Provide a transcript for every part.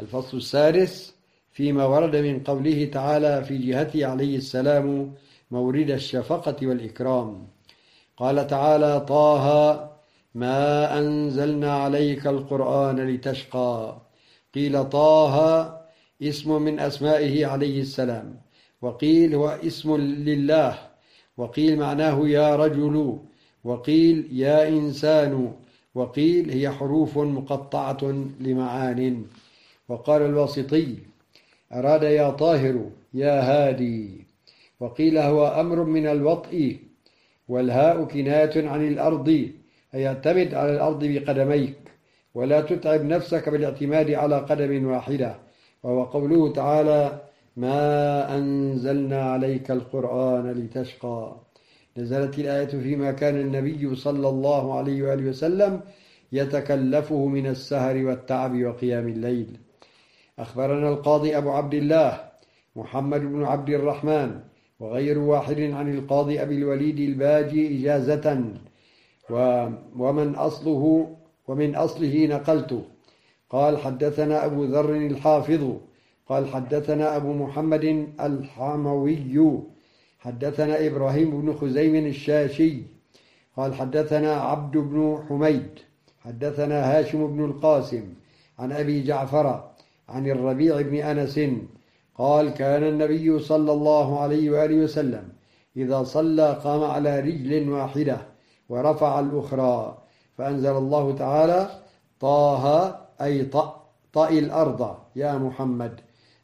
الفصل السادس فيما ورد من قوله تعالى في جهته عليه السلام مورد الشفقة والإكرام. قال تعالى طه ما أنزلنا عليك القرآن لتشقى. قيل طه اسم من أسمائه عليه السلام. وقيل هو اسم لله. وقيل معناه يا رجل. وقيل يا إنسان. وقيل هي حروف مقطعة لمعان. وقال الواسطي أراد يا طاهر يا هادي. وقيل هو أمر من الوطء والهاء كناية عن الأرض أي اعتمد على الأرض بقدميك ولا تتعب نفسك بالاعتماد على قدم واحدة. وهو قوله تعالى ما أنزلنا عليك القرآن لتشقى نزلت الآية فيما كان النبي صلى الله عليه وآله وسلم يتكلفه من السهر والتعب وقيام الليل. أخبرنا القاضي أبو عبد الله محمد بن عبد الرحمن وغير واحد عن القاضي أبي الوليد الباجي إجازة ومن أصله ومن أصله نقلته قال حدثنا أبو ذر الحافظ. قال حدثنا أبو محمد الحموي. حدثنا إبراهيم بن خزيم الشاشي. قال حدثنا عبد بن حميد. حدثنا هاشم بن القاسم. عن أبي جعفر. عن الربيع بن أنس قال كان النبي صلى الله عليه وآله وسلم إذا صلى قام على رجل واحدة ورفع الأخرى فأنزل الله تعالى طه أي طأ طأ الأرض يا محمد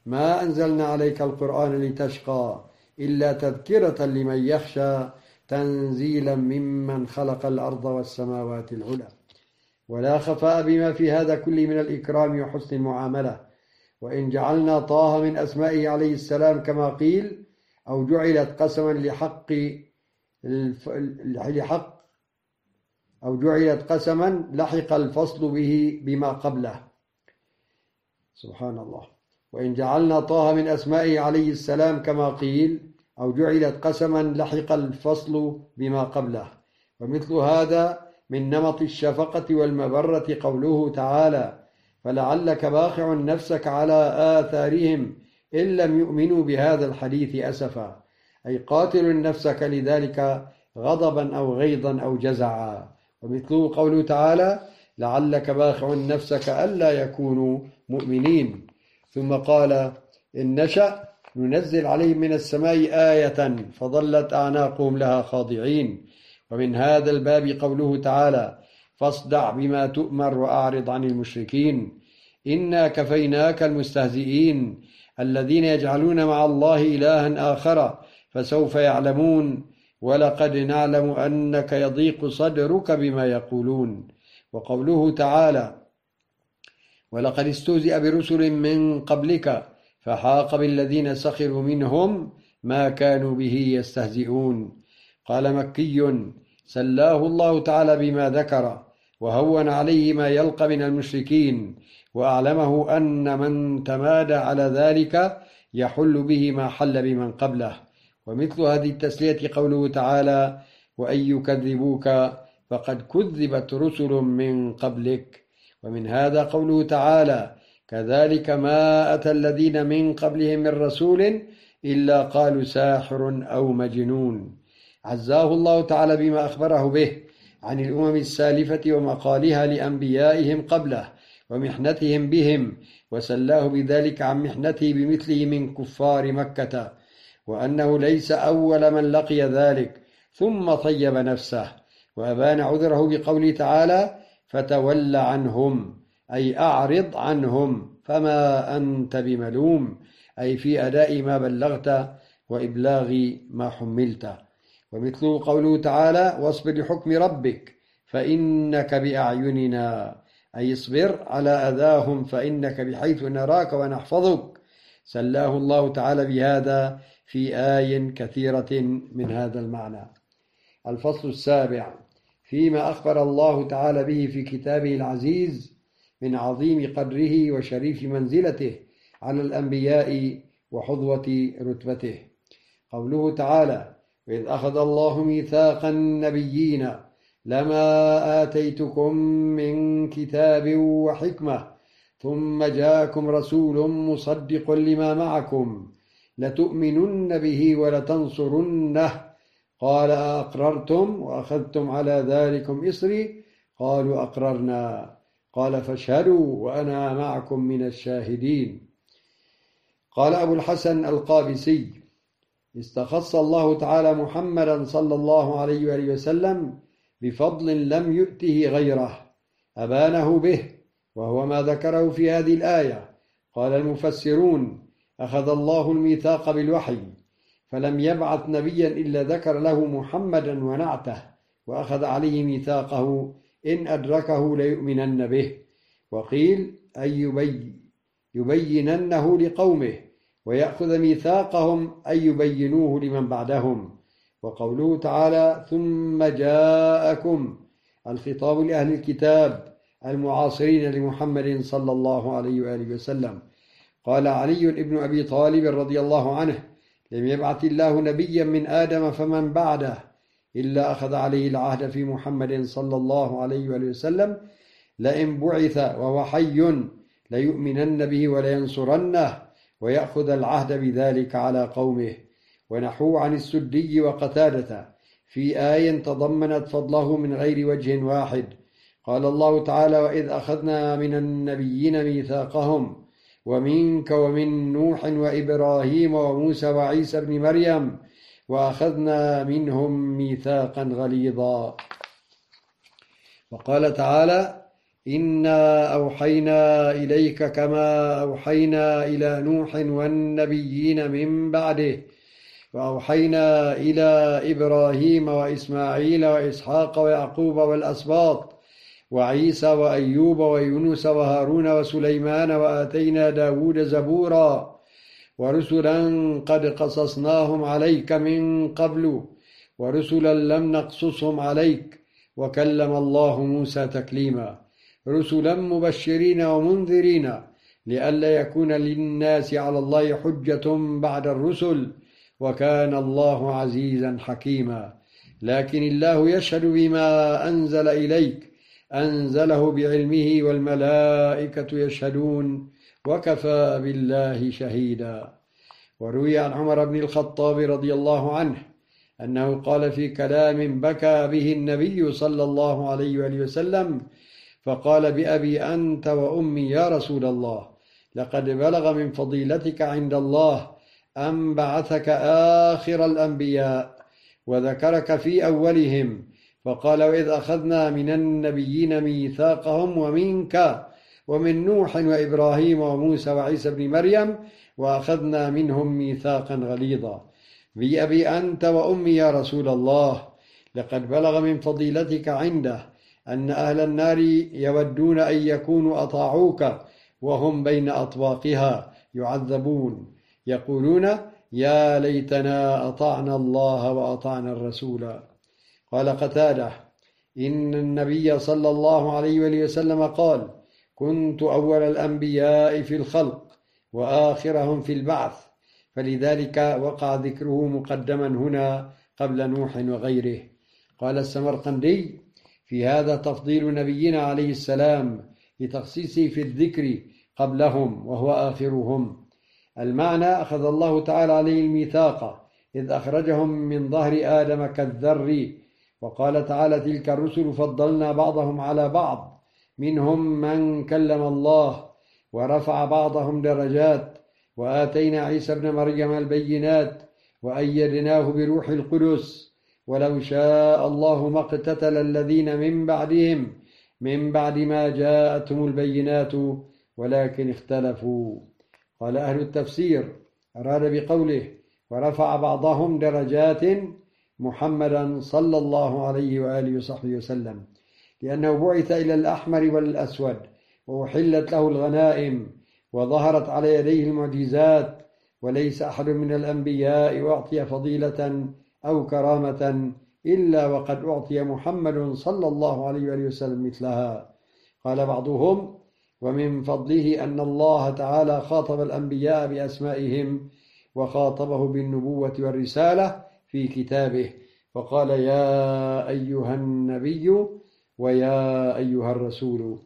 ما أنزلنا عليك القرآن لتشقى إلا تذكرة لمن يخشى تنزيلا ممن خلق الأرض والسماوات العلى. ولا خفاء بما في هذا كل من الإكرام وحسن المعاملة. وإن جعلنا طه من أسمائه عليه السلام كما قيل أو جعلت قسما لحق لحق أو جعلت قسما لحق الفصل به بما قبله. سبحان الله وإن جعلنا طه من أسمائه عليه السلام كما قيل أو جعلت قسما لحق الفصل بما قبله. ومثل هذا من نمط الشفقة والمبرة قوله تعالى فلعلك باخع نفسك على آثارهم إن لم يؤمنوا بهذا الحديث أسفا. أي قاتل نفسك لذلك غضبا أو غيظا أو جزعا. ومثله قوله تعالى لعلك باخع نفسك ألا يكونوا مؤمنين. ثم قال إن نشأ ننزل عليهم من السماء آية فظلت أعناقهم لها خاضعين. ومن هذا الباب قوله تعالى فاصدع بما تؤمر وأعرض عن المشركين. إنا كفيناك المستهزئين الذين يجعلون مع الله إلها آخر فسوف يعلمون. ولقد نعلم أنك يضيق صدرك بما يقولون. وقوله تعالى ولقد استهزئ برسل من قبلك فحاق بالذين سخروا منهم ما كانوا به يستهزئون. قال مكي سلاه الله تعالى بما ذكر. وهون عليه ما يلقى من المشركين وأعلمه أن من تمادى على ذلك يحل به ما حل بمن قبله. ومثل هذه التسلية قوله تعالى وأن يكذبوك فقد كذبت رسل من قبلك ومن هذا قوله تعالى كذلك ما أتى الذين من قبلهم من رسول إلا قالوا ساحر أو مجنون عزاه الله تعالى بما أخبره به. عن الأمم السالفة ومقالها لأنبيائهم قبله ومحنتهم بهم وسلاه بذلك عن محنته بمثله من كفار مكة وأنه ليس أول من لقي ذلك ثم طيب نفسه وأبان عذره بقوله تعالى فتول عنهم أي أعرض عنهم فما أنت بملوم أي في أداء ما بلغت وإبلاغ ما حملت. ومثله قوله تعالى واصبر لحكم ربك فإنك بأعيننا. أي اصبر على أذاهم فإنك بحيث نراك ونحفظك. سلاه الله تعالى بهذا في آي كثيرة من هذا المعنى. الفصل السابع. فيما أخبر الله تعالى به في كتابه العزيز من عظيم قدره وشريف منزلته على الأنبياء وحظوة رتبته. قوله تعالى وإذ أخذ الله ميثاق النبيين لما آتيتكم من كتاب وحكمة ثم جاءكم رسول مصدق لما معكم لتؤمنن به ولتنصرنه. قال أقررتم وأخذتم على ذلكم إصري؟ قالوا أقررنا. قال فاشهدوا وأنا معكم من الشاهدين. قال أبو الحسن القابسي استخص الله تعالى محمدا صلى الله عليه وآله وسلم بفضل لم يؤته غيره أبانه به وهو ما ذكره في هذه الآية. قال المفسرون أخذ الله الميثاق بالوحي فلم يبعث نبيا إلا ذكر له محمدا ونعته وأخذ عليه ميثاقه إن أدركه ليؤمنن به. وقيل أن يبي يبيننه لقومه. ويأخذ ميثاقهم أن يبينوه لمن بعدهم. وقوله تعالى ثم جاءكم الخطاب لأهل الكتاب المعاصرين لمحمد صلى الله عليه وآله وسلم. قال علي بن أبي طالب رضي الله عنه لم يبعث الله نبيا من آدم فمن بعده إلا أخذ عليه العهد في محمد صلى الله عليه وآله وسلم. لئن بعث وهو حي ليؤمنن به ولينصرنه. ويأخذ العهد بذلك على قومه. ونحو عن السدي وقتادة في آية تضمنت فضله من غير وجه واحد. قال الله تعالى وإذ أخذنا من النبيين ميثاقهم ومنك ومن نوح وإبراهيم وموسى وعيسى بن مريم وأخذنا منهم ميثاقا غليظا. وقال تعالى إنا أوحينا إليك كما أوحينا إلى نوح والنبيين من بعده وأوحينا إلى إبراهيم وإسماعيل وإسحاق ويعقوب والأسباط وعيسى وأيوب ويونس وهارون وسليمان وآتينا داود زبورا ورسلا قد قصصناهم عليك من قبل ورسلا لم نقصصهم عليك وكلم الله موسى تكليما رسلا مبشرين ومنذرين لئلا يكون للناس على الله حجة بعد الرسل وكان الله عزيزا حكيما. لكن الله يشهد بما أنزل إليك. أنزله بعلمه والملائكة يشهدون وكفى بالله شهيدا. وروي عن عمر بن الخطاب رضي الله عنه أنه قال في كلام بكى به النبي صلى الله عليه وسلم فقال بأبي أنت وأمي يا رسول الله لقد بلغ من فضيلتك عند الله أن بعثك آخر الأنبياء وذكرك في أولهم فقال وإذ أخذنا من النبيين ميثاقهم ومنك ومن نوح وإبراهيم وموسى وعيسى بن مريم وأخذنا منهم ميثاقا غليظا. بأبي أنت وأمي يا رسول الله لقد بلغ من فضيلتك عنده أن أهل النار يودون أن يكونوا أطاعوك وهم بين أطواقها يعذبون. يقولون يا ليتنا أطعنا الله وأطعنا الرسول. قال قتادة إن النبي صلى الله عليه وسلم قال كنت أول الأنبياء في الخلق وآخرهم في البعث فلذلك وقع ذكره مقدما هنا قبل نوح وغيره. قال السمرقندي في هذا تفضيل نبينا عليه السلام لتخصيصه في الذكر قبلهم وهو آخرهم. المعنى أخذ الله تعالى عليه الميثاق إذ أخرجهم من ظهر آدم كالذر وقال تعالى تلك الرسل فضلنا بعضهم على بعض منهم من كلم الله ورفع بعضهم درجات وآتينا عيسى ابن مريم البينات وأيدناه بروح القدس ولو شاء الله ما اقتتل الذين من بعدهم من بعد ما جاءتهم البينات ولكن اختلفوا. قال أهل التفسير أراد بقوله ورفع بعضهم درجات محمدا صلى الله عليه وآله وصحبه وسلم لأنه بعث إلى الأحمر والأسود وأحلت له الغنائم وظهرت على يديه المعجزات وليس أحد من الأنبياء أعطي فضيلة أو كرامة إلا وقد أعطي محمد صلى الله عليه وآله وسلم مثلها. قال بعضهم ومن فضله أن الله تعالى خاطب الأنبياء بأسمائهم وخاطبه بالنبوة والرسالة في كتابه. فقال يا أيها النبي ويا أيها الرسول.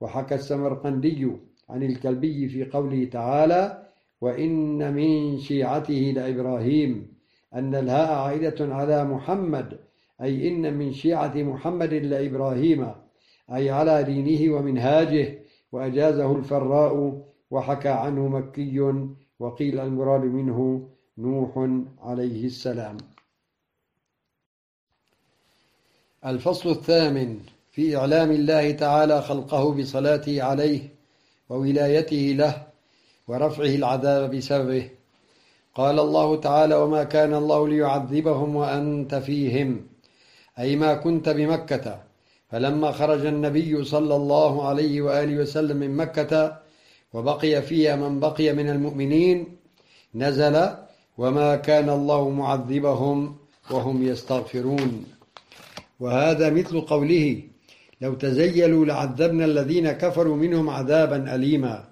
وحكى السمرقندي عن الكلبي في قوله تعالى وإن من شيعته لإبراهيم. أن الهاء عائدة على محمد أي إن من شيعة محمد لإبراهيم أي على دينه ومنهاجه وأجازه الفراء وحكى عنه مكي وقيل المراد منه نوح عليه السلام. الفصل الثامن في إعلام الله تعالى خلقه بصلاته عليه وولايته له ورفعه العذاب بسببه. قال الله تعالى وما كان الله ليعذبهم وأنت فيهم. أي ما كنت بمكة. فلما خرج النبي صلى الله عليه وآله وسلم من مكة وبقي فيها من بقي من المؤمنين نزل وما كان الله معذبهم وهم يستغفرون. وهذا مثل قوله لو تزيلوا لعذبنا الذين كفروا منهم عذابا أليما.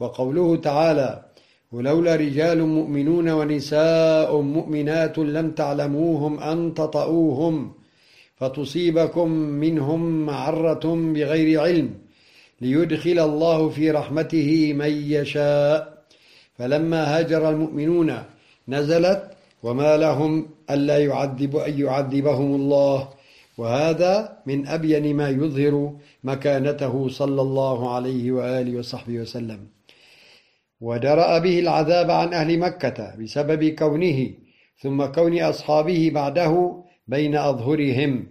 وقوله تعالى ولولا رجال مؤمنون ونساء مؤمنات لم تعلموهم أن تطؤوهم فتصيبكم منهم معرة بغير علم ليدخل الله في رحمته من يشاء. فلما هاجر المؤمنون نزلت وما لهم ألا يعذب أن يعذبهم الله. وهذا من أبين ما يظهر مكانته صلى الله عليه وآله وصحبه وسلم. ودرأ به العذاب عن أهل مكة بسبب كونه ثم كون أصحابه بعده بين أظهرهم.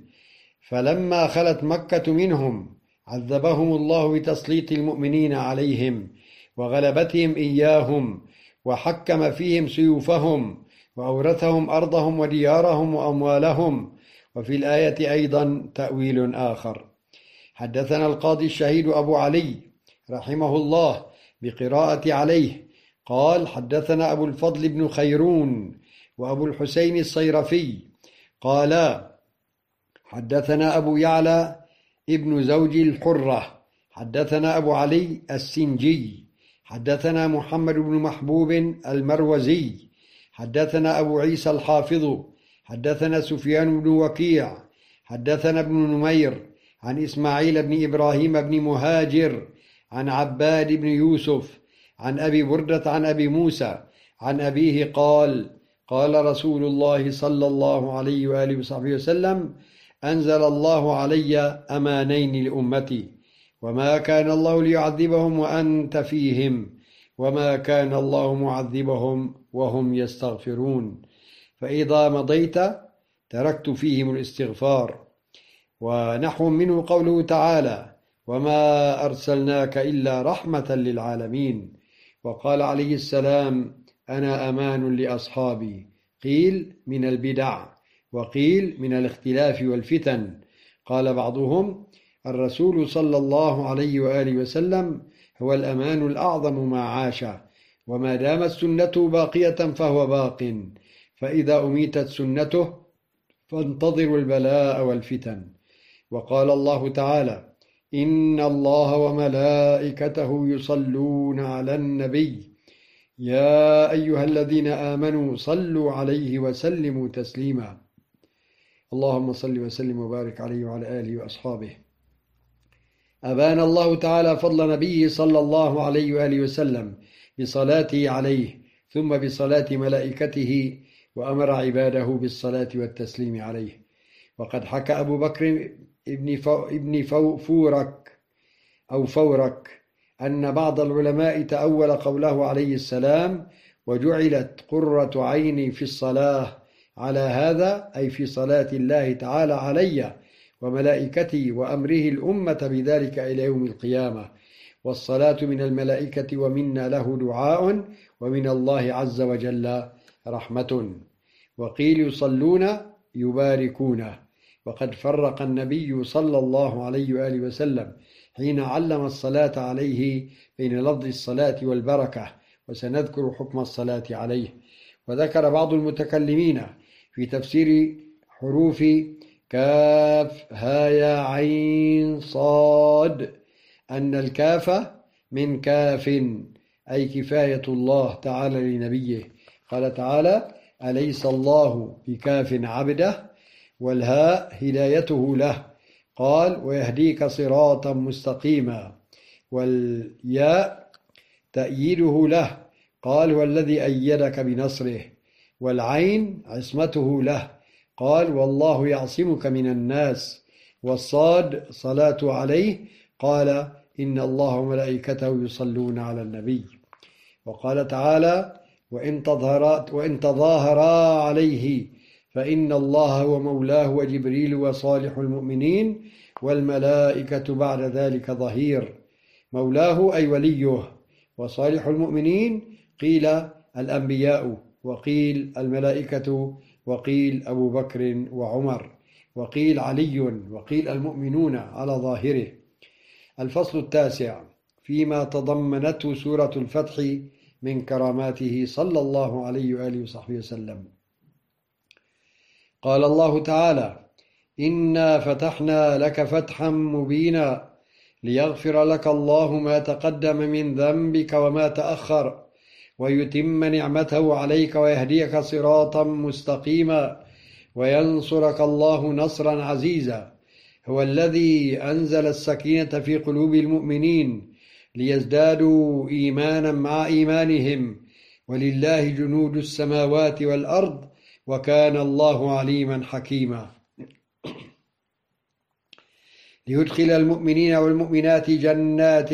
فلما خلت مكة منهم عذبهم الله بتسليط المؤمنين عليهم وغلبتهم إياهم وحكم فيهم سيوفهم وأورثهم أرضهم وديارهم وأموالهم. وفي الآية أيضا تأويل آخر. حدثنا القاضي الشهيد أبو علي رحمه الله بقراءة عليه. قال حدثنا أبو الفضل بن خيرون وأبو الحسين الصيرفي. قالا حدثنا أبو يعلى ابن زوج الحرة. حدثنا أبو علي السنجي. حدثنا محمد بن محبوب المروزي. حدثنا أبو عيسى الحافظ. حدثنا سفيان بن وكيع. حدثنا ابن نمير عن إسماعيل بن إبراهيم بن مهاجر. عن عباد بن يوسف عن أبي بردة عن أبي موسى عن أبيه قال قال رسول الله صلى الله عليه وآله وصحبه وسلم أنزل الله علي أمانين لأمتي وما كان الله ليعذبهم وأنت فيهم وما كان الله معذبهم وهم يستغفرون. فإذا مضيت تركت فيهم الاستغفار. ونحو منه قوله تعالى وما أرسلناك إلا رحمة للعالمين وقال عليه السلام أنا أمان لأصحابي قيل من البدع وقيل من الاختلاف والفتن قال بعضهم الرسول صلى الله عليه وآله وسلم هو الأمان الأعظم ما عاش وما دامت سنته باقية فهو باق فإذا أميتت سنته فانتظروا البلاء والفتن وقال الله تعالى إن الله وملائكته يصلون على النبي. يا أيها الذين آمنوا صلوا عليه وسلموا تسليما. اللهم صل وسلم وبارك عليه وعلى آله وأصحابه. أبان الله تعالى فضل نبيه صلى الله عليه وآله وسلم بصلاته عليه ثم بصلاة ملائكته وأمر عباده بالصلاة والتسليم عليه. وقد حكى أبو بكر ابن, فو ابن فو فورك أو فورك أن بعض العلماء تأول قوله عليه السلام وجعلت قرة عيني في الصلاة على هذا أي في صلاة الله تعالى علي وملائكته وأمره الأمة بذلك إلى يوم القيامة. والصلاة من الملائكة ومنا له دعاء ومن الله عز وجل رحمة. وقيل يصلون يباركون. وقد فرق النبي صلى الله عليه وآله وسلم حين علم الصلاة عليه بين لفظ الصلاة والبركة وسنذكر حكم الصلاة عليه. وذكر بعض المتكلمين في تفسير حروف كاف هايا عين صاد أن الكاف من كاف أي كفاية الله تعالى لنبيه. قال تعالى أليس الله بكاف عبده؟ والهاء هدايته له. قال ويهديك صراطا مستقيما. والياء تأييده له. قال هو الذي أيدك بنصره. والعين عصمته له. قال والله يعصمك من الناس. والصاد صلاة عليه. قال إن الله وملائكته يصلون على النبي. وقال تعالى وإن, تظهرات وإن تظاهرا عليه فإن الله هو مولاه وجبريل وصالح المؤمنين والملائكة بعد ذلك ظهير. مولاه أي وليه وصالح المؤمنين قيل الأنبياء وقيل الملائكة وقيل أبو بكر وعمر وقيل علي وقيل المؤمنون على ظاهره. الفصل التاسع فيما تضمنته سورة الفتح من كراماته صلى الله عليه وآله وصحبه وسلم. قال الله تعالى إنا فتحنا لك فتحا مبينا ليغفر لك الله ما تقدم من ذنبك وما تأخر ويتم نعمته عليك ويهديك صراطا مستقيما وينصرك الله نصرا عزيزا هو الذي أنزل السكينة في قلوب المؤمنين ليزدادوا إيمانا مع إيمانهم ولله جنود السماوات والأرض وكان الله عليما حكيما. ليدخل المؤمنين والمؤمنات جنات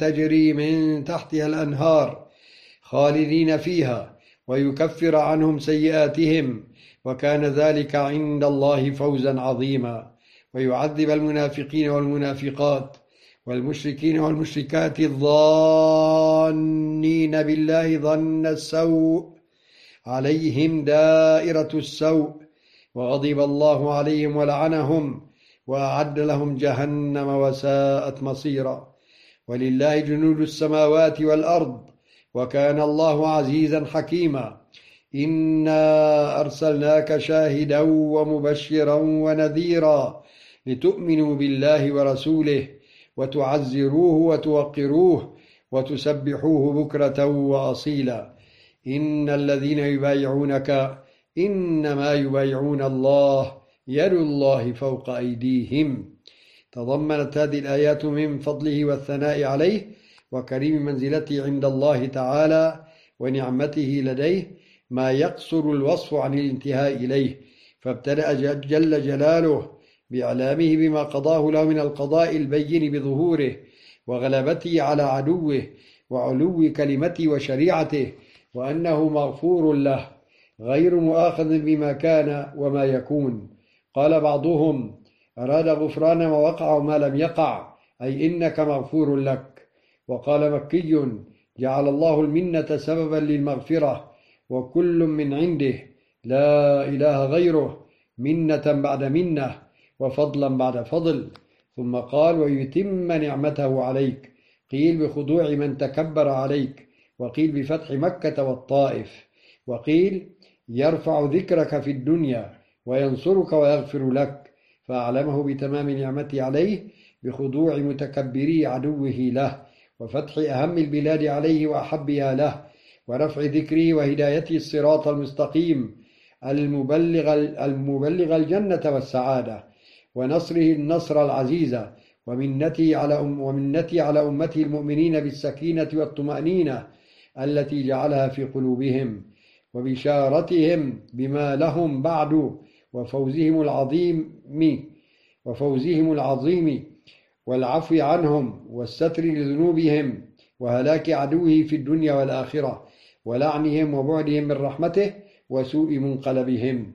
تجري من تحتها الأنهار خالدين فيها ويكفر عنهم سيئاتهم وكان ذلك عند الله فوزا عظيما. ويعذب المنافقين والمنافقات والمشركين والمشركات الظانين بالله ظن السوء عليهم دائرة السوء وغضب الله عليهم ولعنهم وأعد لهم جهنم وساءت مصيرا. ولله جنود السماوات والأرض وكان الله عزيزا حكيما. إنا أرسلناك شاهدا ومبشرا ونذيرا لتؤمنوا بالله ورسوله وتعزروه وتوقروه وتسبحوه بكرة وأصيلا. إن الذين يبايعونك إنما يبايعون الله يد الله فوق أيديهم. تضمنت هذه الآيات من فضله والثناء عليه وكريم منزلته عند الله تعالى ونعمته لديه ما يقصر الوصف عن الانتهاء إليه. فابتدأ جل جلاله بإعلامه بما قضاه له من القضاء البين بظهوره وغلبته على عدوه وعلو كلمته وشريعته وأنه مغفور له غير مؤاخذ بما كان وما يكون. قال بعضهم أراد غفران ما وقع وما لم يقع أي إنك مغفور لك. وقال مكي جعل الله المنة سببا للمغفرة وكل من عنده لا إله غيره منة بعد منة وفضلا بعد فضل. ثم قال ويتم نعمته عليك. قيل بخضوع من تكبر عليك. وقيل بفتح مكة والطائف وقيل يرفع ذكرك في الدنيا وينصرك ويغفر لك فأعلمه بتمام نعمته عليه بخضوع متكبري عدوه له وفتح أهم البلاد عليه وأحبها له ورفع ذكره وهدايته الصراط المستقيم المبلغ, المبلغ الجنة والسعادة ونصره النصر العزيز ومنته على أم ومنته على أمته المؤمنين بالسكينة والطمأنينة التي جعلها في قلوبهم وبشارتهم بما لهم بعد وفوزهم العظيم وفوزهم العظيم والعفو عنهم والستر لذنوبهم وهلاك عدوه في الدنيا والآخرة ولعنهم وبعدهم من رحمته وسوء منقلبهم.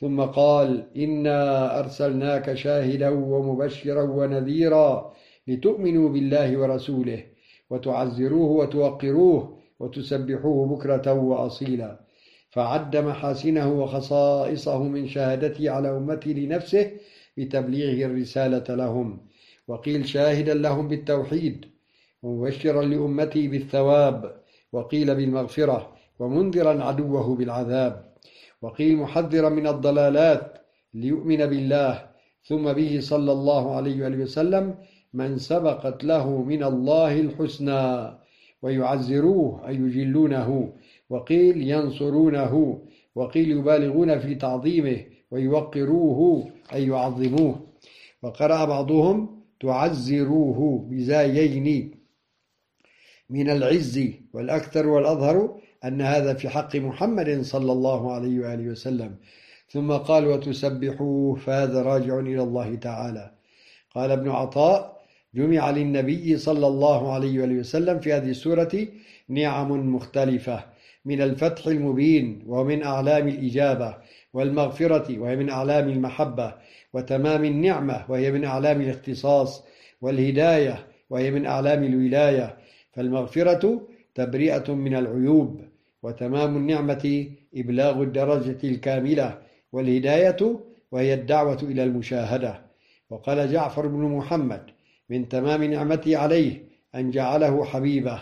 ثم قال إنا أرسلناك شاهدا ومبشرا ونذيرا لتؤمنوا بالله ورسوله وتعزروه وتوقروه وتسبحوه بكرة وأصيلا. فعد محاسنه وخصائصه من شهادته على أمته لنفسه بتبليغه الرسالة لهم. وقيل شاهدا لهم بالتوحيد ومبشرا لأمته بالثواب وقيل بالمغفرة ومنذرا عدوه بالعذاب. وقيل محذرا من الضلالات ليؤمن بالله ثم به صلى الله عليه وآله وسلم من سبقت له من الله الحسنى. ويعزروه أي يجلونه وقيل ينصرونه وقيل يبالغون في تعظيمه ويوقروه أي يعظموه. وقرأ بعضهم تعزروه بزايين من العز والأكثر والأظهر أن هذا في حق محمد صلى الله عليه وآله وسلم. ثم قال وتسبحوه فهذا راجع إلى الله تعالى. قال ابن عطاء جمع للنبي صلى الله عليه وسلم في هذه السورة نعم مختلفة من الفتح المبين ومن أعلام الإجابة والمغفرة وهي من أعلام المحبة وتمام النعمة وهي من أعلام الاختصاص والهداية وهي من أعلام الولاية فالمغفرة تبرئة من العيوب وتمام النعمة إبلاغ الدرجة الكاملة والهداية وهي الدعوة إلى المشاهدة وقال جعفر بن محمد من تمام نعمته عليه أن جعله حبيبه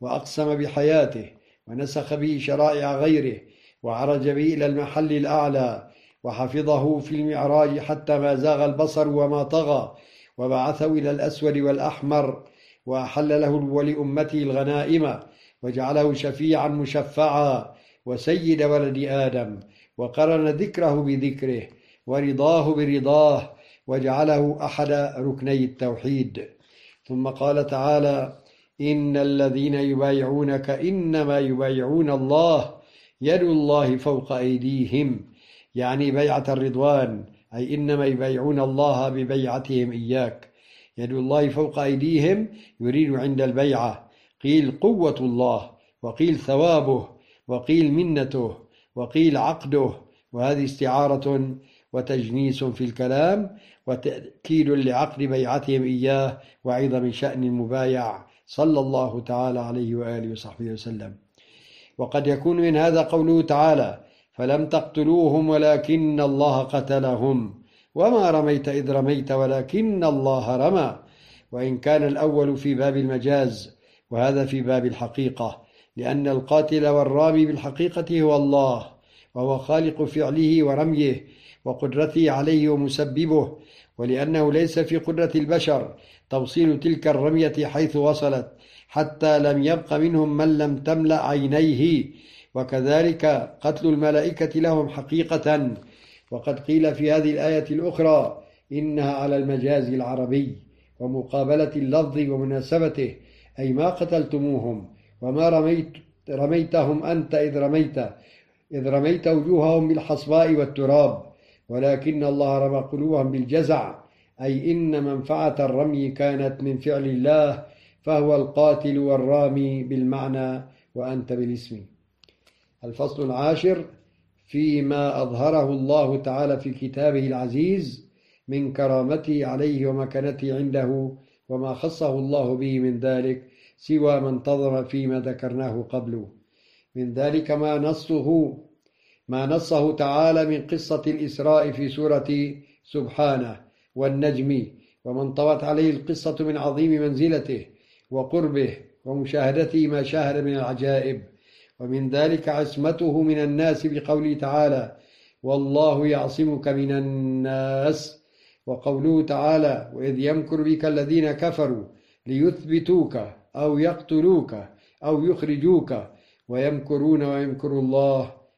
وأقسم بحياته ونسخ به شرائع غيره وعرج به إلى المحل الأعلى وحفظه في المعراج حتى ما زاغ البصر وما طغى وبعثه إلى الأسود والأحمر وأحل له ولأمته الغنائم وجعله شفيعا مشفعا وسيد ولد آدم وقرن ذكره بذكره ورضاه برضاه وجعله أحد ركني التوحيد. ثم قال تعالى إن الذين يبايعونك إنما يبايعون الله يد الله فوق أيديهم يعني بيعة الرضوان أي إنما يبايعون الله ببيعتهم إياك. يد الله فوق أيديهم يريد عند البيعة. قيل قوة الله وقيل ثوابه وقيل منته وقيل عقده. وهذه استعارة وتجنيس في الكلام وتأكيد لعقد بيعتهم إياه وعظم شأن المبايع صلى الله تعالى عليه وآله وصحبه وسلم. وقد يكون من هذا قوله تعالى فلم تقتلوهم ولكن الله قتلهم وما رميت إذ رميت ولكن الله رمى. وإن كان الأول في باب المجاز وهذا في باب الحقيقة لأن القاتل والرامي بالحقيقة هو الله وهو خالق فعله ورميه وقدرته عليه ومسببه ولأنه ليس في قدرة البشر توصيل تلك الرمية حيث وصلت حتى لم يبق منهم من لم تملأ عينيه. وكذلك قتل الملائكة لهم حقيقة. وقد قيل في هذه الآية الأخرى إنها على المجاز العربي ومقابلة اللفظ ومناسبته أي ما قتلتموهم وما رميت رميتهم أنت إذ رميت إذ رميت وجوههم بالحصباء والتراب. ولكن الله رمى قلوبهم بالجزع أي إن منفعة الرمي كانت من فعل الله فهو القاتل والرامي بالمعنى وأنت بالاسم. الفصل العاشر فيما أظهره الله تعالى في كتابه العزيز من كرامته عليه ومكانته عنده وما خصه الله به من ذلك سوى ما انتظم فيما ذكرناه قبل من ذلك ما نصه ما نصه تعالى من قصة الإسراء في سورة سبحانه والنجم ومن طوت عليه القصة من عظيم منزلته وقربه ومشاهدته ما شاهد من العجائب. ومن ذلك عصمته من الناس بقوله تعالى والله يعصمك من الناس وقوله تعالى وإذ يمكر بك الذين كفروا ليثبتوك أو يقتلوك أو يخرجوك ويمكرون ويمكر الله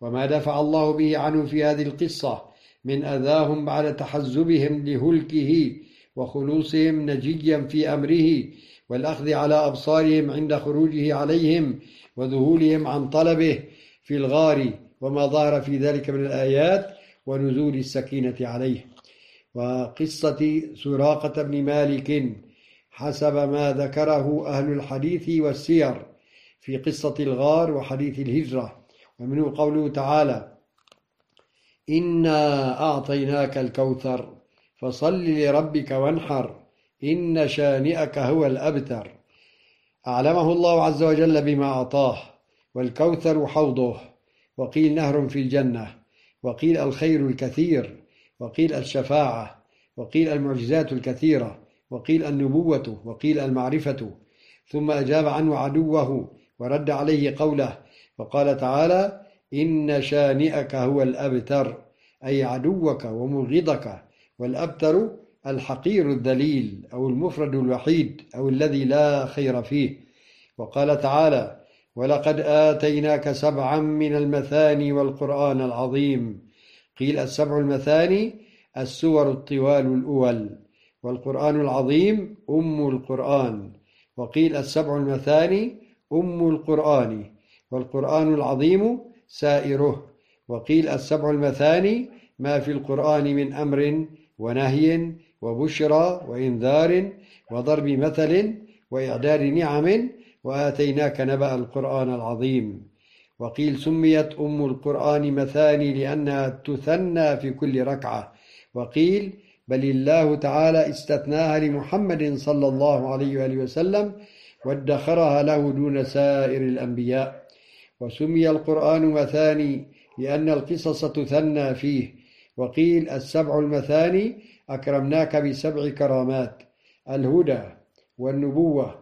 وما دفع الله به عنه في هذه القصة من أذاهم بعد تحزبهم لهلكه وخلوصهم نجيا في أمره والأخذ على أبصارهم عند خروجه عليهم وذهولهم عن طلبه في الغار وما ظهر في ذلك من الآيات ونزول السكينة عليه. وقصة سراقة بن مالك حسب ما ذكره أهل الحديث والسير في قصة الغار وحديث الهجرة. ومنه قوله تعالى إنا أعطيناك الكوثر فصل لربك وانحر إن شانئك هو الأبتر. أعلمه الله عز وجل بما أعطاه والكوثر حوضه وقيل نهر في الجنة وقيل الخير الكثير وقيل الشفاعة وقيل المعجزات الكثيرة وقيل النبوة وقيل المعرفة ثم أجاب عنه عدوه ورد عليه قوله فقال تعالى إن شانئك هو الأبتر أي عدوك ومبغضك والأبتر الحقير الذليل أو المفرد الوحيد أو الذي لا خير فيه. وقال تعالى ولقد آتيناك سبعا من المثاني والقرآن العظيم. قيل السبع المثاني السور الطوال الأول والقرآن العظيم أم القرآن. وقيل السبع المثاني أم القرآن. والقرآن العظيم سائره. وقيل السبع المثاني ما في القرآن من أمر ونهي وبشرى وإنذار وضرب مثل وإعداد نعم وآتيناك نبأ القرآن العظيم. وقيل سميت أم القرآن مثاني لأنها تثنى في كل ركعة. وقيل بل الله تعالى استثناها لمحمد صلى الله عليه وآله وسلم وادخرها له دون سائر الأنبياء. وسمي القرآن مثاني لأن القصص تثنى فيه. وقيل السبع المثاني أكرمناك بسبع كرامات الهدى والنبوة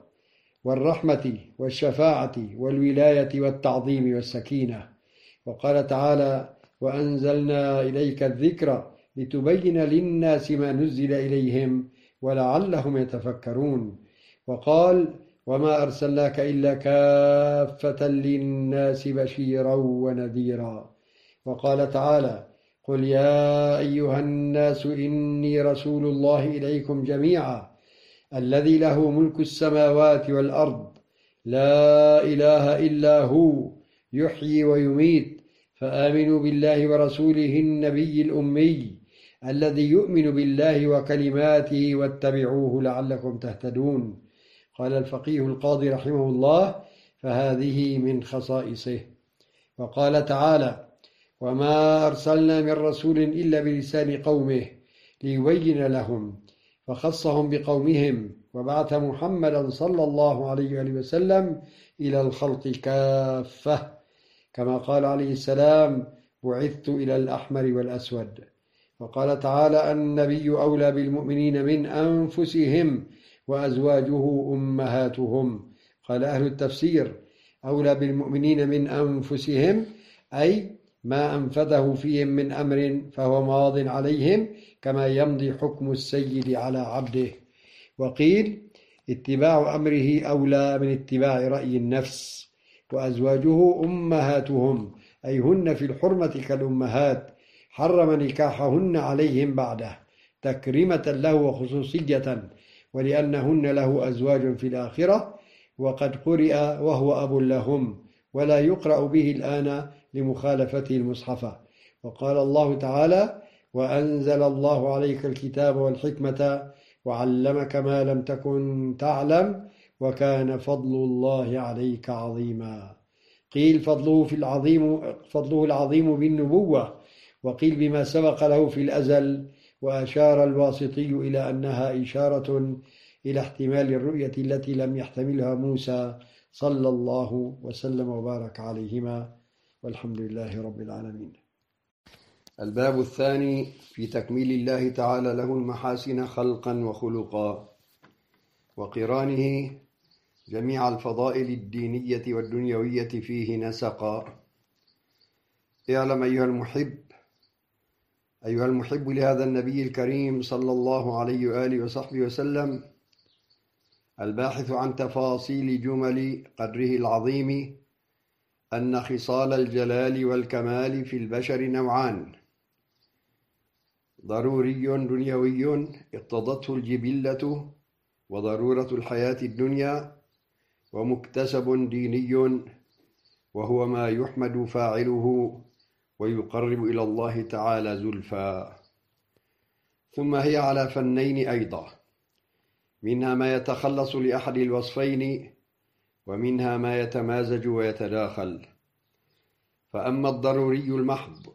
والرحمة والشفاعة والولاية والتعظيم والسكينة. وقال تعالى وأنزلنا إليك الذكر لتبين للناس ما نزل إليهم ولعلهم يتفكرون. وقال وما أرسلناك إلا كافة للناس بشيرا ونذيرا وقال تعالى قل يا أيها الناس إني رسول الله إليكم جميعا الذي له ملك السماوات والأرض لا إله إلا هو يحيي ويميت فآمنوا بالله ورسوله النبي الأمي الذي يؤمن بالله وكلماته واتبعوه لعلكم تهتدون قال الفقيه القاضي رحمه الله فهذه من خصائصه. وقال تعالى وما أرسلنا من رسول إلا بلسان قومه ليبين لهم فخصهم بقومهم وبعث محمدا صلى الله عليه وسلم إلى الخلق كافة. كما قال عليه السلام بعثت إلى الأحمر والأسود. وقال تعالى النبي أولى بالمؤمنين من أنفسهم وأزواجه أمهاتهم. قال أهل التفسير أولى بالمؤمنين من أنفسهم أي ما أنفذه فيهم من أمر فهو ماض عليهم كما يمضي حكم السيد على عبده. وقيل اتباع أمره أولى من اتباع رأي النفس. وأزواجه أمهاتهم أي هن في الحرمة كالأمهات حرم نكاحهن عليهم بعده تكريمة له وخصوصية. ولأنهن له أزواج في الآخرة وقد قرئ وهو أب لهم ولا يقرأ به الآن لمخالفته المصحف وقال الله تعالى وأنزل الله عليك الكتاب والحكمة وعلمك ما لم تكن تعلم وكان فضل الله عليك عظيما. قيل فضله في العظيم فضله العظيم بالنبوة وقيل بما سبق له في الأزل وأشار الواسطي إلى أنها إشارة إلى احتمال الرؤية التي لم يحتملها موسى صلى الله وسلم وبارك عليهما والحمد لله رب العالمين. الباب الثاني في تكميل الله تعالى له المحاسن خلقا وخلقا. وقرانه جميع الفضائل الدينية والدنيوية فيه نسقا. اعلم أيها المحب أيها المحب لهذا النبي الكريم صلى الله عليه وآله وصحبه وسلم الباحث عن تفاصيل جمل قدره العظيم أن خصال الجلال والكمال في البشر نوعان. ضروري دنيوي اقتضته الجبلة وضرورة الحياة الدنيا ومكتسب ديني وهو ما يحمد فاعله ويقرب إلى الله تعالى زلفى. ثم هي على فنين أيضا. منها ما يتخلص لأحد الوصفين ومنها ما يتمازج ويتداخل. فأما الضروري المحض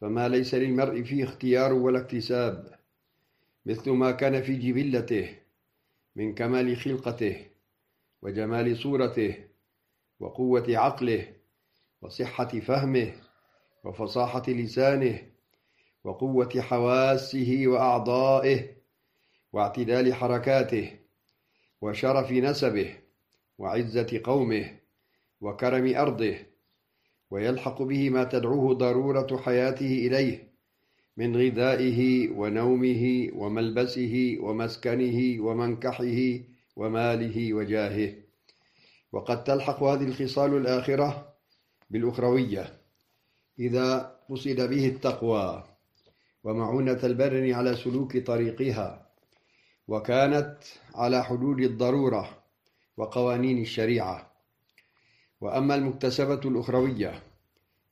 فما ليس للمرء فيه اختيار ولا اكتساب مثل ما كان في جبلته من كمال خلقته وجمال صورته وقوة عقله وصحة فهمه وفصاحة لسانه وقوة حواسه وأعضائه واعتدال حركاته وشرف نسبه وعزة قومه وكرم أرضه ويلحق به ما تدعوه ضرورة حياته إليه من غذائه ونومه وملبسه ومسكنه ومنكحه وماله وجاهه. وقد تلحق هذه الخصال الآخرة بالأخروية. إذا قصد به التقوى ومعونة البر على سلوك طريقها وكانت على حدود الضرورة وقوانين الشريعة. وأما المكتسبة الأخروية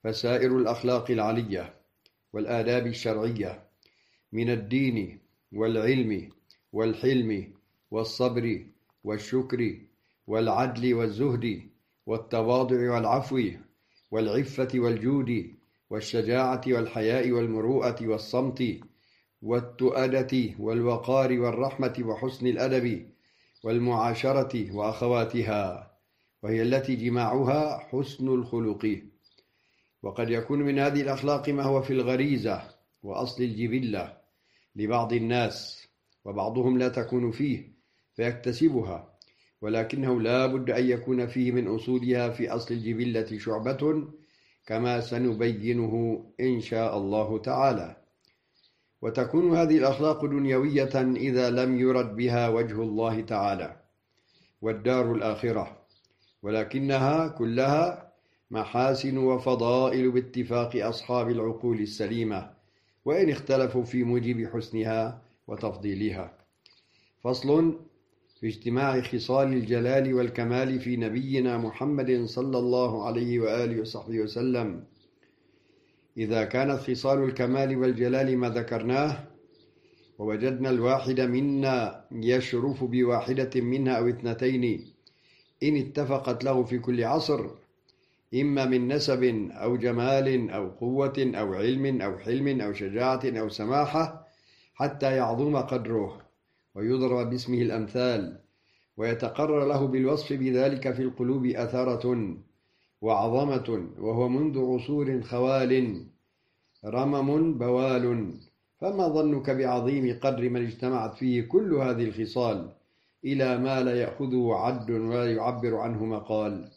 فسائر الأخلاق العلية والآداب الشرعية من الدين والعلم والحلم والصبر والشكر والعدل والزهد والتواضع والعفو والعفة والجود والشجاعة والحياء والمروءة والصمت والتؤدة والوقار والرحمة وحسن الأدب والمعاشرة وأخواتها وهي التي جماعها حسن الخلق. وقد يكون من هذه الأخلاق ما هو في الغريزة وأصل الجبلة لبعض الناس وبعضهم لا تكون فيه فيكتسبها ولكنه لا بد أن يكون فيه من أصولها في أصل الجبلة شعبة كما سنبينه إن شاء الله تعالى. وتكون هذه الأخلاق دنيوية إذا لم يرد بها وجه الله تعالى والدار الآخرة ولكنها كلها محاسن وفضائل باتفاق أصحاب العقول السليمة وإن اختلفوا في موجب حسنها وتفضيلها. فصل في اجتماع خصال الجلال والكمال في نبينا محمد صلى الله عليه وآله وصحبه وسلم. إذا كانت خصال الكمال والجلال ما ذكرناه ووجدنا الواحد منا يشرف بواحدة منها أو اثنتين إن اتفقت له في كل عصر إما من نسب أو جمال أو قوة أو علم أو حلم أو شجاعة أو سماحة حتى يعظم قدره. ويضرب باسمه الأمثال ويتقرر له بالوصف بذلك في القلوب أثرة وعظمة وهو منذ عصور خوال رمم بوال. فما ظنك بعظيم قدر من اجتمعت فيه كل هذه الخصال إلى ما لا يأخذه عد ولا يعبر عنه مقال؟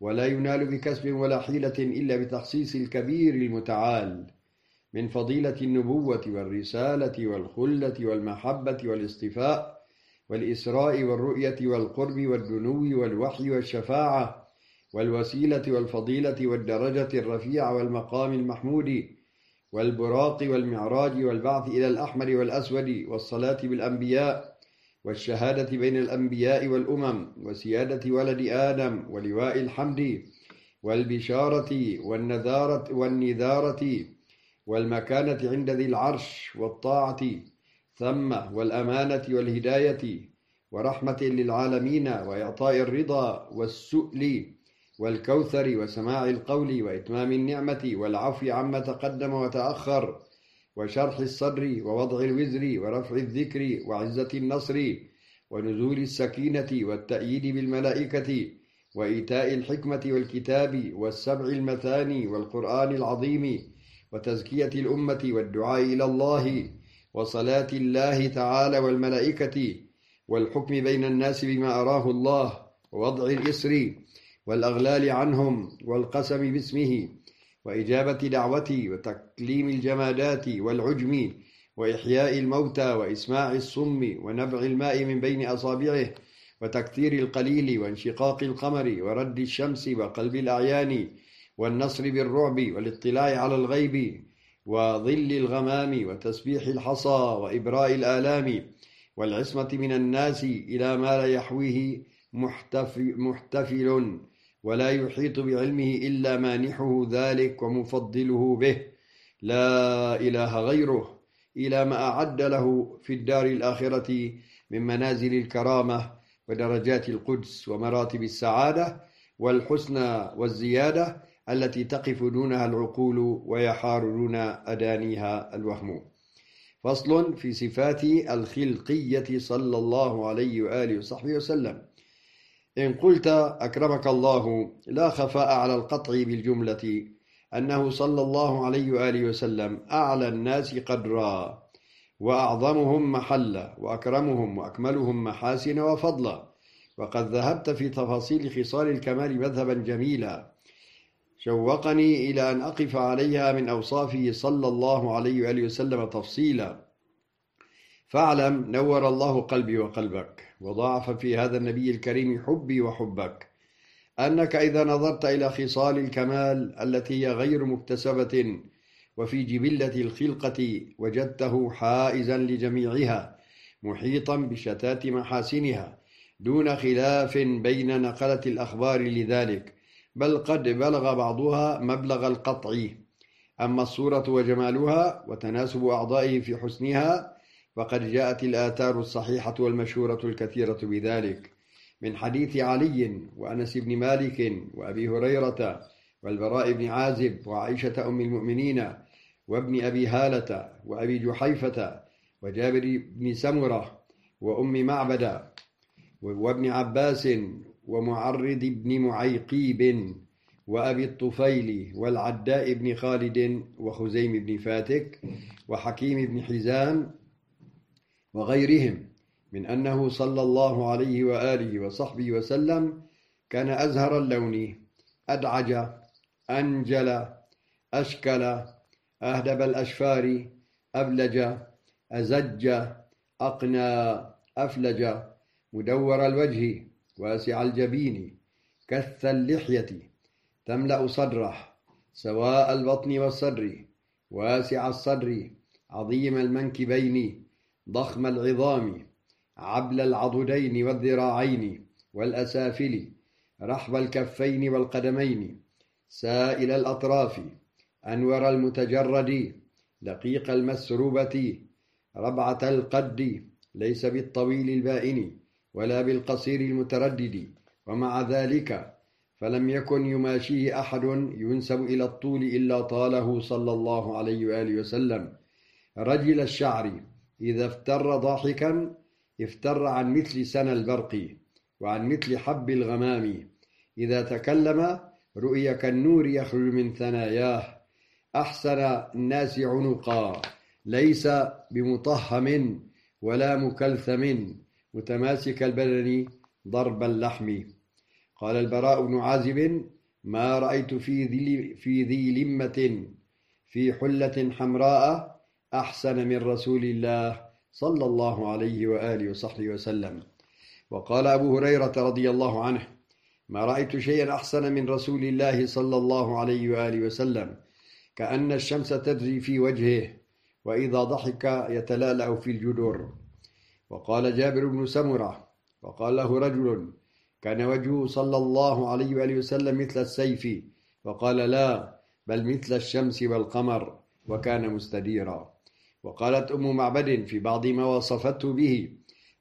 ولا ينال بكسب ولا حيلة إلا بتخصيص الكبير المتعال. من فضيلة النبوة والرسالة والخلة والمحبة والاصطفاء والإسراء والرؤية والقرب والدنو والوحي والشفاعة والوسيلة والفضيلة والدرجة الرفيعة والمقام المحمود والبراق والمعراج والبعث إلى الأحمر والأسود والصلاة بالأنبياء والشهادة بين الأنبياء والأمم وسيادة ولد آدم ولواء الحمد والبشارة والنذارة والنذارة والمكانة عند ذي العرش والطاعة ثم والأمانة والهداية ورحمة للعالمين وإعطاء الرضا والسؤل والكوثر وسماع القول وإتمام النعمة والعفو عما تقدم وتأخر وشرح الصدر ووضع الوزر ورفع الذكر وعزة النصر ونزول السكينة والتأييد بالملائكة وإيتاء الحكمة والكتاب والسبع المثاني والقرآن العظيم. وتزكية الأمة والدعاء إلى الله وصلاة الله تعالى والملائكة والحكم بين الناس بما أراه الله ووضع الإسر والأغلال عنهم والقسم باسمه وإجابة دعوتي وتكليم الجمادات والعجم وإحياء الموتى وإسماع الصم ونبع الماء من بين أصابعه وتكثير القليل وانشقاق القمر ورد الشمس وقلب الأعيان والنصر بالرعب والاطلاع على الغيب وظل الغمام وتسبيح الحصى وإبراء الآلام والعصمة من الناس إلى ما لا يحويه محتفل ولا يحيط بعلمه إلا مانحه ذلك ومفضله به. لا إله غيره إلى ما أعد له في الدار الآخرة من منازل الكرامة ودرجات القدس ومراتب السعادة والحسنى والزيادة التي تقف دونها العقول ويحار دون أدانيها الوهم. فصل في صفات الخلقية صلى الله عليه وآله وصحبه وسلم. إن قلت أكرمك الله لا خفاء على القطع بالجملة أنه صلى الله عليه وآله وسلم أعلى الناس قدرا وأعظمهم محلا وأكرمهم وأكملهم محاسن وفضلا. وقد ذهبت في تفاصيل خصال الكمال مذهبا جميلا شوقني إلى أن أقف عليها من أوصافه صلى الله عليه وآله وسلم تفصيلا. فاعلم نور الله قلبي وقلبك وضاعف في هذا النبي الكريم حبي وحبك. أنك إذا نظرت إلى خصال الكمال التي هي غير مكتسبة وفي جبلة الخلقة وجدته حائزا لجميعها محيطا بشتات محاسنها دون خلاف بين نقلة الأخبار لذلك. بل قد بلغ بعضها مبلغ القطع. أما الصورة وجمالها وتناسب أعضائه في حسنها فقد جاءت الآثار الصحيحة والمشهورة الكثيرة بذلك. من حديث علي وأنس بن مالك وأبي هريرة والبراء بن عازب وعائشة أم المؤمنين وابن أبي هالة وأبي جحيفة وجابر بن سمرة وأم معبد وابن عباس ومعرض بن معيقيب وأبي الطفيل والعداء بن خالد وخزيم بن فاتك وحكيم بن حزام وغيرهم من أنه صلى الله عليه وآله وصحبه وسلم كان أزهر اللون أدعج أنجل أشكل أهدب الأشفار أبلج أزج أقنى أفلج مدور الوجه واسع الجبين كث اللحية تملأ صدره سواء البطن والصدر واسع الصدر عظيم المنكبين ضخم العظام عبل العضدين والذراعين والأسافل رحب الكفين والقدمين سائل الأطراف أنور المتجرد دقيق المسروبة ربعة القد ليس بالطويل البائن. ولا بالقصير المتردد. ومع ذلك فلم يكن يماشيه أحد ينسب إلى الطول إلا طاله صلى الله عليه وآله وسلم. رجل الشعر إذا افتر ضاحكا افتر عن مثل سنى البرق وعن مثل حب الغمام. إذا تكلم رؤي كالنور يخرج من ثناياه. أحسن الناس عنقا ليس بمطهم ولا مكلثم. متماسك البدن ضرب اللحم. قال البراء بن عازب ما رأيت في ذي, في ذي لمة في حلة حمراء أحسن من رسول الله صلى الله عليه وآله وصحبه وسلم. وقال أبو هريرة رضي الله عنه ما رأيت شيئا أحسن من رسول الله صلى الله عليه وآله وسلم كأن الشمس تجري في وجهه وإذا ضحك يتلالأ في الجدر. وقال جابر بن سمرة وقال له رجل كان وجهه صلى الله عليه وآله وسلم مثل السيف. فقال لا بل مثل الشمس والقمر وكان مستديرا. وقالت أم معبد في بعض ما وصفته به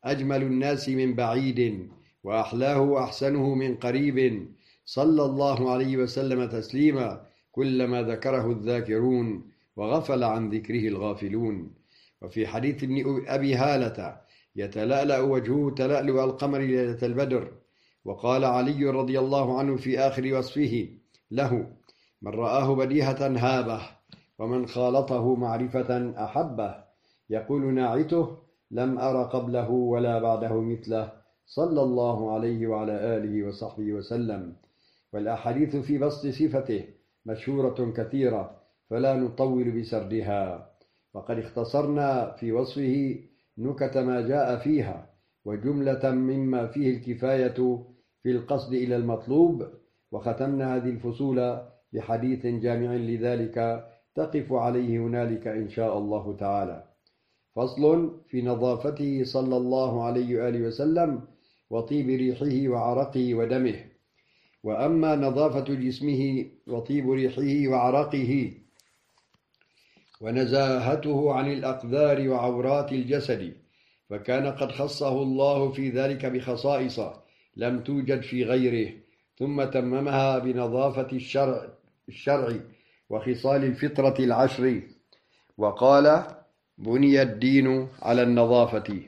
أجمل الناس من بعيد وأحلاه وأحسنه من قريب صلى الله عليه وسلم تسليما كلما ذكره الذاكرون وغفل عن ذكره الغافلون. وفي حديث ابن أبي هالة يتلألأ وجهه تلألؤ القمر ليلة البدر. وقال علي رضي الله عنه في آخر وصفه له من رآه بديهة هابه ومن خالطه معرفة أحبه. يقول ناعته لم أر قبله ولا بعده مثله صلى الله عليه وعلى آله وصحبه وسلم. والأحاديث في بسط صفته مشهورة كثيرة فلا نطول بسردها. وقد اختصرنا في وصفه نكت ما جاء فيها وجملة مما فيه الكفاية في القصد إلى المطلوب. وختمنا هذه الفصول بحديث جامع لذلك تقف عليه هنالك إن شاء الله تعالى. فصل في نظافته صلى الله عليه وآله وسلم وطيب ريحه وعرقه ودمه. وأما نظافة جسمه وطيب ريحه وعرقه ونزاهته عن الأقدار وعورات الجسد فكان قد خصه الله في ذلك بخصائص لم توجد في غيره ثم تممها بنظافة الشرع, الشرع وخصال الفطرة العشر. وقال بني الدين على النظافة.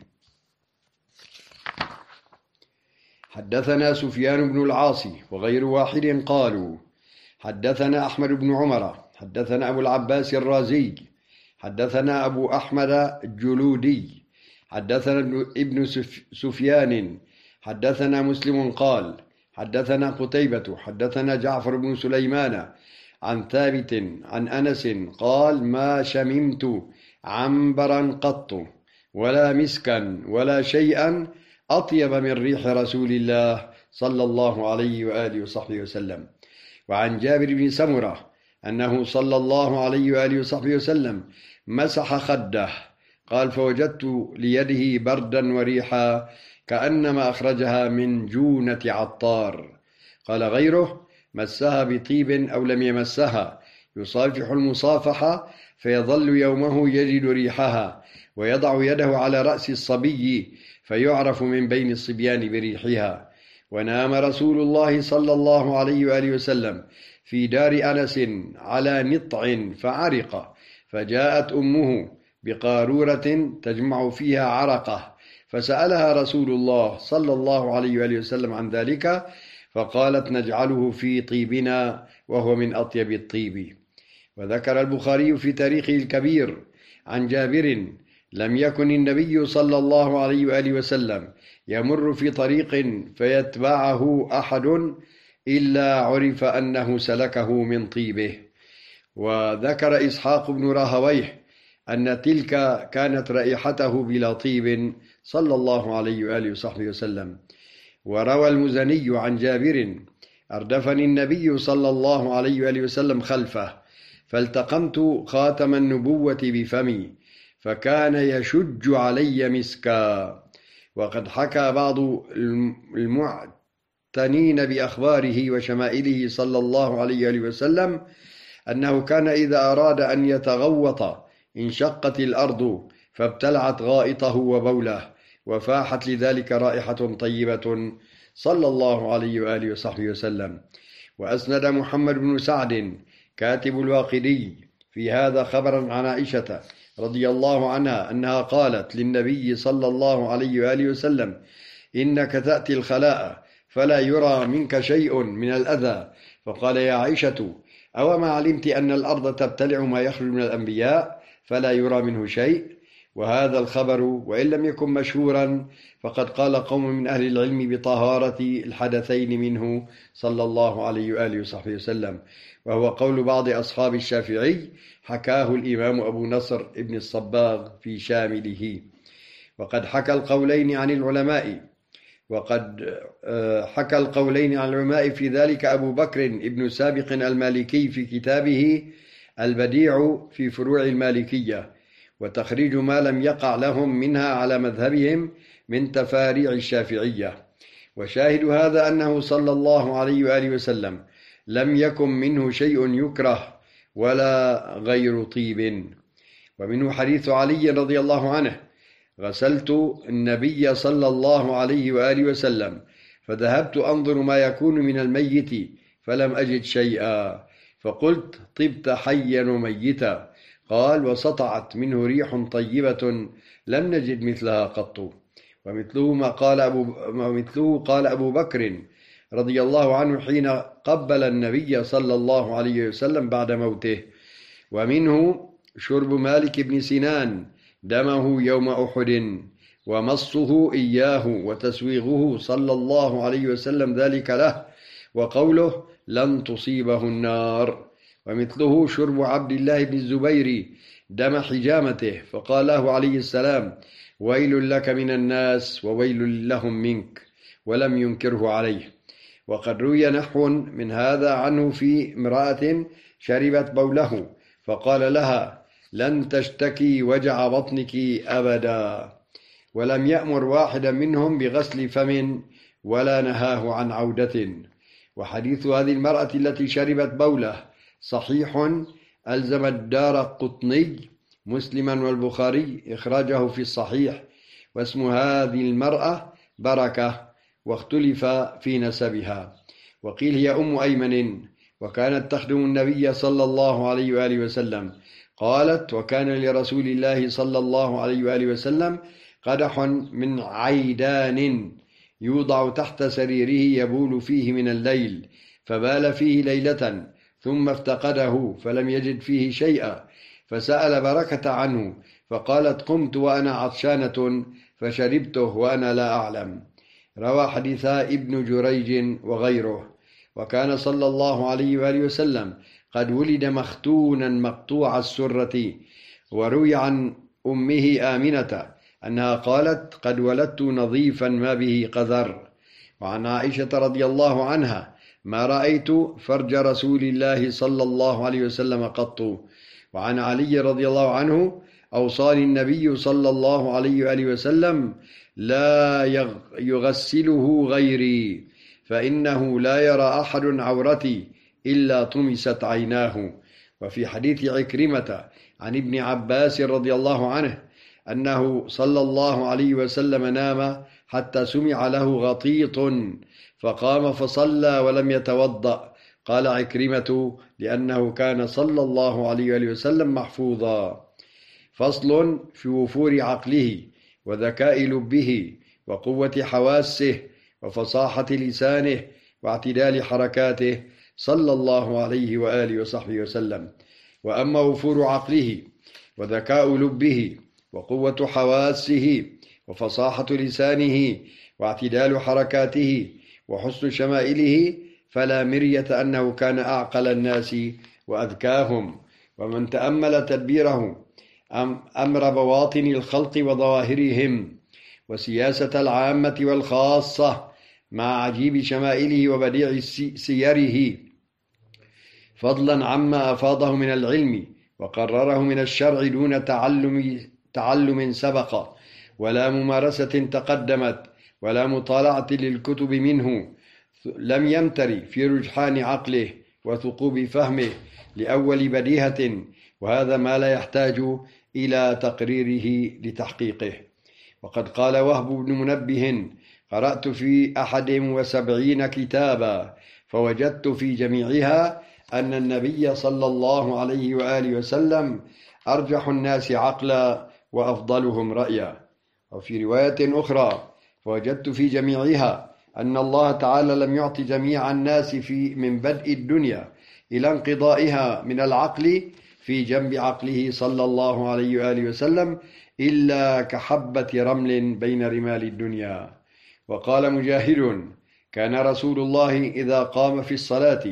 حدثنا سفيان بن العاصي وغير واحد قالوا حدثنا أحمد بن عمر حدثنا أبو العباس الرازي حدثنا أبو أحمد الجلودي حدثنا ابن سفيان حدثنا مسلم قال حدثنا قتيبة حدثنا جعفر بن سليمان عن ثابت عن أنس قال ما شممت عنبرا قط ولا مسكا ولا شيئا أطيب من ريح رسول الله صلى الله عليه وآله وصحبه وسلم. وعن جابر بن سمرة أنه صلى الله عليه وآله وصحبه وسلم مسح خده. قال فوجدت ليده بردا وريحا كأنما أخرجها من جونة عطار. قال غيره مسها بطيب أو لم يمسها. يصافح المصافحة فيظل يومه يجد ريحها ويضع يده على رأس الصبي فيعرف من بين الصبيان بريحها. ونام رسول الله صلى الله عليه وآله وسلم في دار أنس على نطع فعرق فجاءت أمه بقارورة تجمع فيها عرقة فسألها رسول الله صلى الله عليه وآله وسلم عن ذلك فقالت نجعله في طيبنا وهو من أطيب الطيب. وذكر البخاري في تاريخه الكبير عن جابر لم يكن النبي صلى الله عليه وآله وسلم يمر في طريق فيتبعه أحد إلا عرف أنه سلكه من طيبه. وذكر إسحاق بن راهويه أن تلك كانت رائحته بلا طيب صلى الله عليه وآله وصحبه وسلم. وروى المزني عن جابر أردفني النبي صلى الله عليه وآله وسلم خلفه فالتقمت خاتم النبوة بفمي فكان يشج علي مسكا. وقد حكى بعض المعتنين بأخباره وشمائله صلى الله عليه وسلم أنه كان إذا أراد أن يتغوط انشقت الأرض فابتلعت غائطه وبوله وفاحت لذلك رائحة طيبة صلى الله عليه وآله وصحبه وسلم. وأسند محمد بن سعد كاتب الواقدي في هذا خبرا عن عائشة رضي الله عنها أنها قالت للنبي صلى الله عليه وآله وسلم إنك تأتي الخلاء فلا يرى منك شيء من الأذى. فقال يا عائشة أو ما علمت أن الأرض تبتلع ما يخرج من الأنبياء؟ فلا يرى منه شيء. وهذا الخبر وإن لم يكن مشهورا فقد قال قوم من أهل العلم بطهارة الحدثين منه صلى الله عليه وآله وصحبه وسلم. وهو قول بعض أصحاب الشافعي حكاه الإمام أبو نصر ابن الصباغ في شامله. وقد حكى القولين عن العلماء. وقد آه، حكى القولين عن العلماء في ذلك أبو بكر ابن سابق المالكي في كتابه البديع في فروع المالكية وتخريج ما لم يقع لهم منها على مذهبهم من تفاريع الشافعية. وشاهد هذا أنه صلى الله عليه وآله وسلم لم يكن منه شيء يكره ولا غير طيب. ومنه حديث علي رضي الله عنه غسلت النبي صلى الله عليه وآله وسلم فذهبت أنظر ما يكون من الميت فلم أجد شيئا. فقلت طبت حيا وميتا. قال وسطعت منه ريح طيبة لم نجد مثلها قط. ومثله ما قال أبو ومثله قال أبو بكر رضي الله عنه حين قبل النبي صلى الله عليه وسلم بعد موته. ومنه شرب مالك بن سنان دمه يوم أحد ومصه إياه وتسويغه صلى الله عليه وسلم ذلك له وقوله لن تصيبه النار. ومثله شرب عبد الله بن الزبير دم حجامته فقال له عليه السلام ويل لك من الناس وويل لهم منك ولم ينكره عليه. وقد روي نحو من هذا عنه في امرأة شربت بوله فقال لها لن تشتكي وجع بطنك أبدا ولم يأمر واحدا منهم بغسل فم ولا نهاه عن عودة. وحديث هذه المرأة التي شربت بولة صحيح ألزم الدار قطني مسلما والبخاري إخراجه في الصحيح واسم هذه المرأة بركة واختلف في نسبها. وقيل هي أم أيمن وكانت تخدم النبي صلى الله عليه وآله وسلم. قالت وكان لرسول الله صلى الله عليه وآله وسلم قدح من عيدان يوضع تحت سريره يبول فيه من الليل فبال فيه ليلة ثم افتقده فلم يجد فيه شيئا فسأل بركة عنه فقالت قمت وأنا عطشانة فشربته وأنا لا أعلم روى حديثها ابن جريج وغيره. وكان صلى الله عليه وآله وسلم قد ولد مختونا مقطوع السرة وروي عن أمه آمنة أنها قالت قد ولدت نظيفا ما به قذر وعن عائشة رضي الله عنها ما رأيت فرج رسول الله صلى الله عليه وسلم قط وعن علي رضي الله عنه أوصاني النبي صلى الله عليه وآله وسلم لا يغسله غيري فإنه لا يرى أحد عورتي إلا طمست عيناه. وفي حديث عكرمة عن ابن عباس رضي الله عنه أنه صلى الله عليه وسلم نام حتى سمع له غطيط فقام فصلى ولم يتوضأ. قال عكرمة لأنه كان صلى الله عليه وسلم محفوظا. فصل في وفور عقله وذكاء لبه وقوة حواسه وفصاحة لسانه واعتدال حركاته صلى الله عليه وآله وصحبه وسلم. وأما وفور عقله وذكاء لبه وقوة حواسه وفصاحة لسانه واعتدال حركاته وحسن شمائله فلا مرية أنه كان أعقل الناس وأذكاهم. ومن تأمل تدبيره أمر بواطن الخلق وظواهرهم وسياسة العامة والخاصة مع عجيب شمائله وبديع سيره فضلا عما أفاضه من العلم وقرره من الشرع دون تعلم تعلم سبق ولا ممارسة تقدمت ولا مطالعة للكتب منه لم يمتري في رجحان عقله وثقوب فهمه لأول بديهة وهذا ما لا يحتاج إلى تقريره لتحقيقه. وقد قال وهب بن منبه قرأت في أحد وسبعين كتابا فوجدت في جميعها أن النبي صلى الله عليه وآله وسلم أرجح الناس عقلا وأفضلهم رأيا. وفي رواية أخرى فوجدت في جميعها أن الله تعالى لم يعط جميع الناس في من بدء الدنيا إلى انقضائها من العقل في جنب عقله صلى الله عليه وآله وسلم إلا كحبة رمل بين رمال الدنيا. وقال مجاهد كان رسول الله إذا قام في الصلاة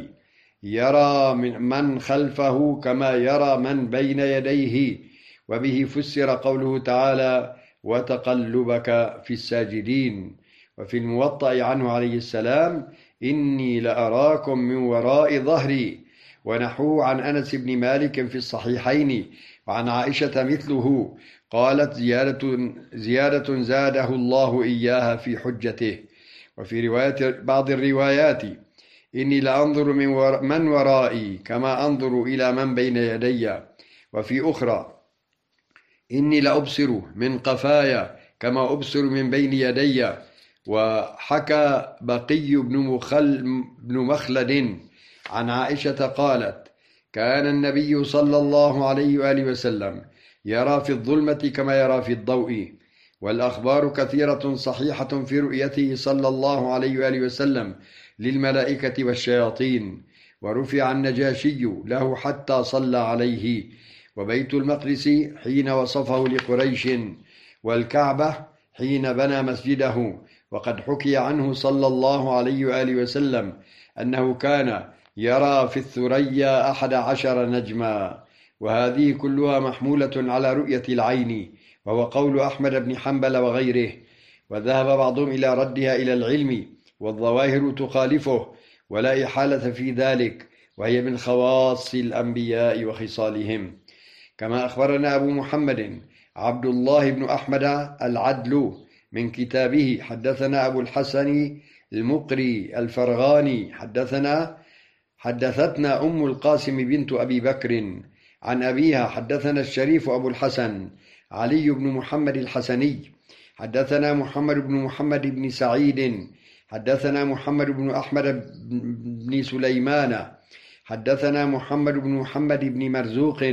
يرى من, من خلفه كما يرى من بين يديه وبه فسر قوله تعالى وتقلبك في الساجدين وفي الموطأ عنه عليه السلام إني لأراكم من وراء ظهري ونحوه عن أنس بن مالك في الصحيحين وعن عائشة مثله قالت زيادة, زيادة زاده الله إياها في حجته وفي رواية بعض الروايات إني لأنظر من, ور من ورائي كما أنظر إلى من بين يدي وفي أخرى. إني لأبصر من قفايا كما أبصر من بين يدي. وحكى بقي بن, مخل بن مخلد عن عائشة قالت كان النبي صلى الله عليه وآله وسلم يرى في الظلمة كما يرى في الضوء. والأخبار كثيرة صحيحة في رؤيته صلى الله عليه وآله وسلم للملائكة والشياطين. ورفع النجاشي له حتى صلى عليه. وبيت المقدس حين وصفه لقريش. والكعبة حين بنى مسجده. وقد حكي عنه صلى الله عليه وآله وسلم أنه كان يرى في الثريا أحد عشر نجما. وهذه كلها محمولة على رؤية العين. وهو قول أحمد بن حنبل وغيره. وذهب بعضهم إلى ردها إلى العلم. والظواهر تخالفه ولا إحالة في ذلك وهي من خواص الأنبياء وخصالهم. كما أخبرنا أبو محمد عبد الله بن أحمد العدل من كتابه حدثنا أبو الحسن المقري الفرغاني حدثنا حدثتنا أم القاسم بنت أبي بكر عن أبيها حدثنا الشريف أبو الحسن علي بن محمد الحسني حدثنا محمد بن محمد بن سعيد حدثنا محمد بن أحمد بن سليمان حدثنا محمد بن محمد بن مرزوق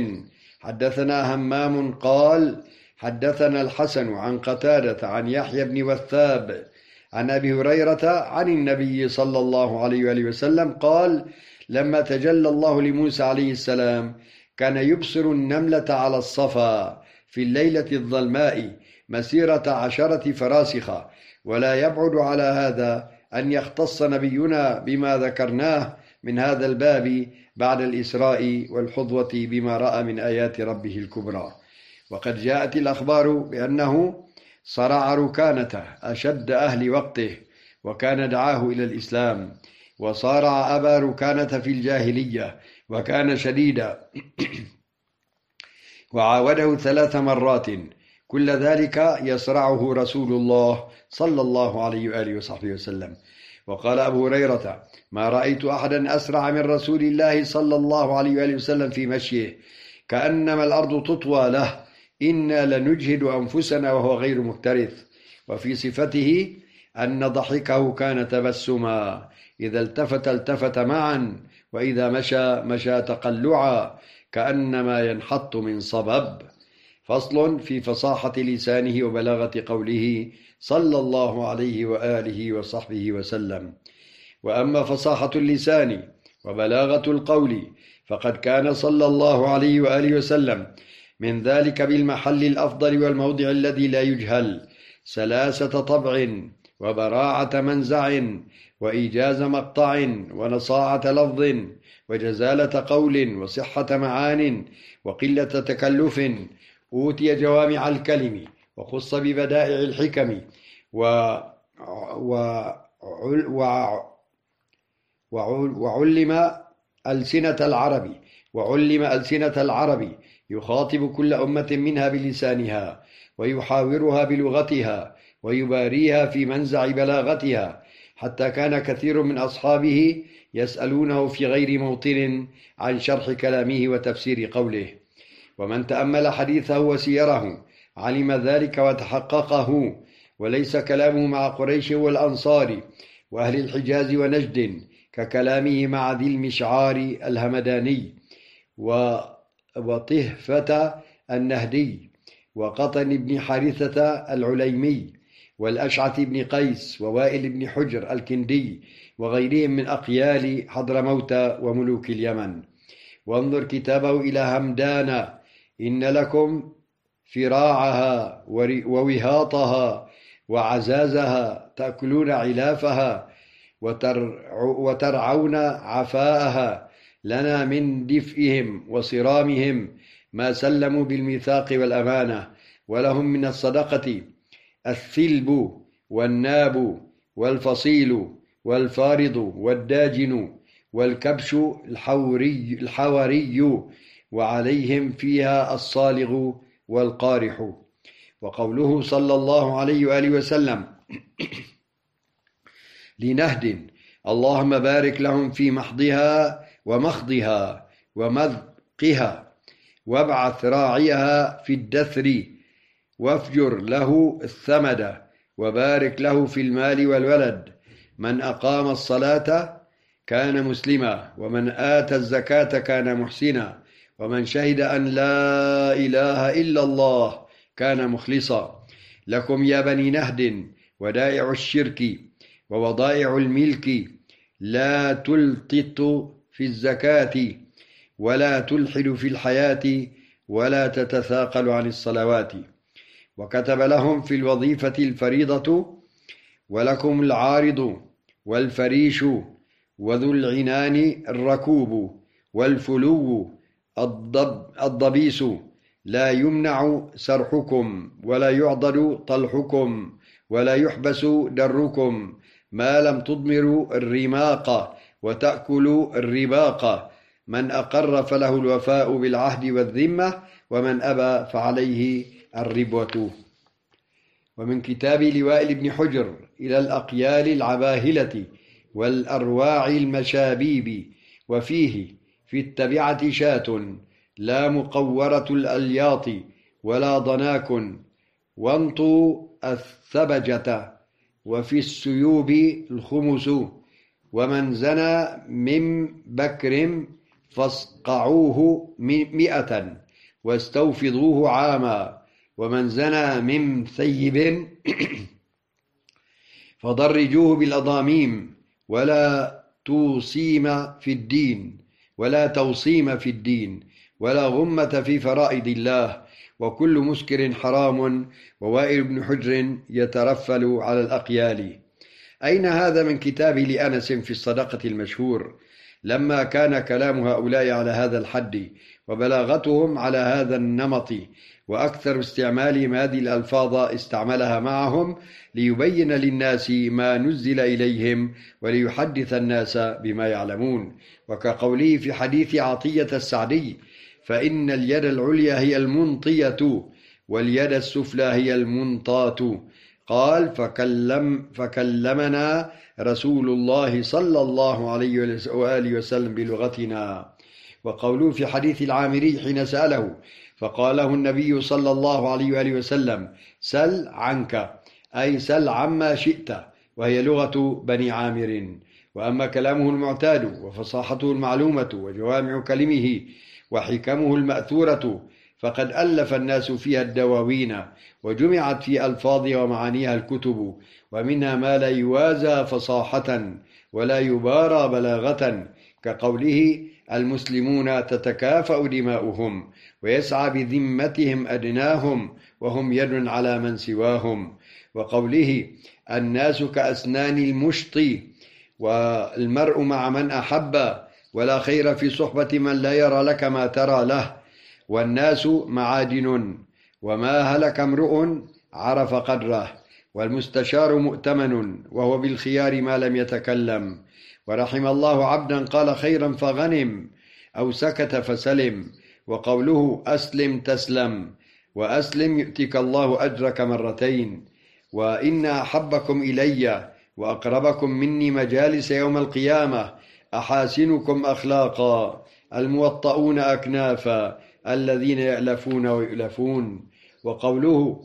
حدثنا همام قال حدثنا الحسن عن قتادة عن يحيى بن وثاب عن أبي هريرة عن النبي صلى الله عليه وآله وسلم قال لما تجلى الله لموسى عليه السلام كان يبصر النملة على الصفا في الليلة الظلماء مسيرة عشرة فراسخة ولا يبعد على هذا أن يختص نبينا بما ذكرناه من هذا الباب بعد الإسراء والحظوة بما رأى من آيات ربه الكبرى. وقد جاءت الأخبار بأنه صرع ركانته أشد أهل وقته وكان دعاه إلى الإسلام وصارع أبا ركانة في الجاهلية وكان شديدا. وعاوده ثلاث مرات كل ذلك يصرعه رسول الله صلى الله عليه وآله وصحبه وسلم. وقال أبو هريرة ما رأيت أحدا أسرع من رسول الله صلى الله عليه وآله وسلم في مشيه. كأنما الأرض تطوى له. إنا لنجهد أنفسنا وهو غير مكترث وفي صفته أن ضحكه كان تبسما. إذا التفت التفت معا وإذا مشى مشى تقلعا. كأنما ينحط من صبب. فصل في فصاحة لسانه وبلاغة قوله صلى الله عليه وآله وصحبه وسلم. وأما فصاحة اللسان وبلاغة القول فقد كان صلى الله عليه وآله وسلم من ذلك بالمحل الأفضل والموضع الذي لا يجهل سلاسة طبع وبراعة منزع وإيجاز مقطع ونصاعة لفظ وجزالة قول وصحة معان وقلة تكلف أوتي جوامع الكلم وخص ببدائع الحكم و و وعلم ألسنة العرب وعلم ألسنة العرب يخاطب كل أمة منها بلسانها ويحاورها بلغتها ويباريها في منزع بلاغتها حتى كان كثير من أصحابه يسألونه في غير موطن عن شرح كلامه وتفسير قوله. ومن تأمل حديثه وسيره علم ذلك وتحققه وليس كلامه مع قريش والأنصار وأهل الحجاز ونجد ككلامه مع ذي المشعار الهمداني وطهفة النهدي وقطن بن حارثة العليمي والأشعث بن قيس ووائل بن حجر الكندي وغيرهم من أقيال حضرموت وملوك اليمن. وانظر كتابه إلى همدان إن لكم فراعها ووهاطها وعزازها تأكلون علافها وترعون عفاءها لنا من دفئهم وصرامهم ما سلموا بالميثاق والأمانة ولهم من الصدقة الثلب والناب والفصيل والفارض والداجن والكبش الحوري, الحوري وعليهم فيها الصالغ والقارح. وقوله صلى الله عليه وآله وسلم لنهد اللهم بارك لهم في محضها ومخضها ومذقها وابعث راعيها في الدثر وافجر له الثمد وبارك له في المال والولد. من أقام الصلاة كان مسلما ومن آتى الزكاة كان محسنا. ومن شهد أن لا إله إلا الله كان مخلصا. لكم يا بني نهد ودائع الشرك ووضائع الملك. لا تلتط في الزكاة ولا تلحد في الحياة ولا تتثاقل عن الصلوات. وكتب لهم في الوظيفة الفريضة ولكم العارض والفريش وذو العنان الركوب والفلو الضب الضبيس لا يمنع سرحكم ولا يعضل طلحكم ولا يحبس دركم ما لم تضمروا الرماق وتأكلوا الرباق. من أقر فله الوفاء بالعهد والذمة ومن أبى فعليه الربوة. ومن كتاب لواء بن حجر إلى الأقيال العباهلة والأرواع المشابيب. وفيه في التبعة شاة لا مقورة الألياط ولا ضناك وانطوا الثبجة وفي السيوب الخمس ومن زنى من بكر فاصقعوه مئة واستوفضوه عاما ومن زنى من ثيب فضرجوه بالأضاميم ولا توصيم في الدين. ولا توصيم في الدين ولا غمة في فرائض الله وكل مسكر حرام ووائل بن حجر يترفل على الأقيال. أين هذا من كتاب لأنس في الصدقة المشهور؟ لما كان كلام هؤلاء على هذا الحد وبلاغتهم على هذا النمط وأكثر استعمالهم هذه الألفاظ استعملها معهم ليبين للناس ما نزل إليهم وليحدث الناس بما يعلمون. وكقوله في حديث عطية السعدي فإن اليد العليا هي المنطية واليد السفلى هي المنطاة. قال فكلم فكلمنا رسول الله صلى الله عليه وآله وسلم بلغتنا. وقوله في حديث العامري حين سأله فقاله النبي صلى الله عليه وآله وسلم سل عنك أي سل عما شئت. وهي لغة بني عامر. وأما كلامه المعتاد وفصاحته المعلومة وجوامع كلمه وحكمه المأثورة فقد ألف الناس فيها الدواوين وجمعت في ألفاظها ومعانيها الكتب ومنها ما لا يوازى فصاحة ولا يبارى بلاغة كقوله المسلمون تتكافأ دماؤهم. ويسعى بذمتهم أدناهم وهم يد على من سواهم. وقوله الناس كأسنان المشط والمرء مع من أحب ولا خير في صحبة من لا يرى لك ما ترى له. والناس معادن وما هلك امرؤ عرف قدره. والمستشار مؤتمن وهو بالخيار ما لم يتكلم. ورحم الله عبدا قال خيرا فغنم أو سكت فسلم. وقوله أسلم تسلم وأسلم يؤتك الله أجرك مرتين وإن أحبكم إلي وأقربكم مني مجالس يوم القيامة أحاسنكم أخلاقا الموطؤون أكنافا الذين يألفون ويؤلفون. وقوله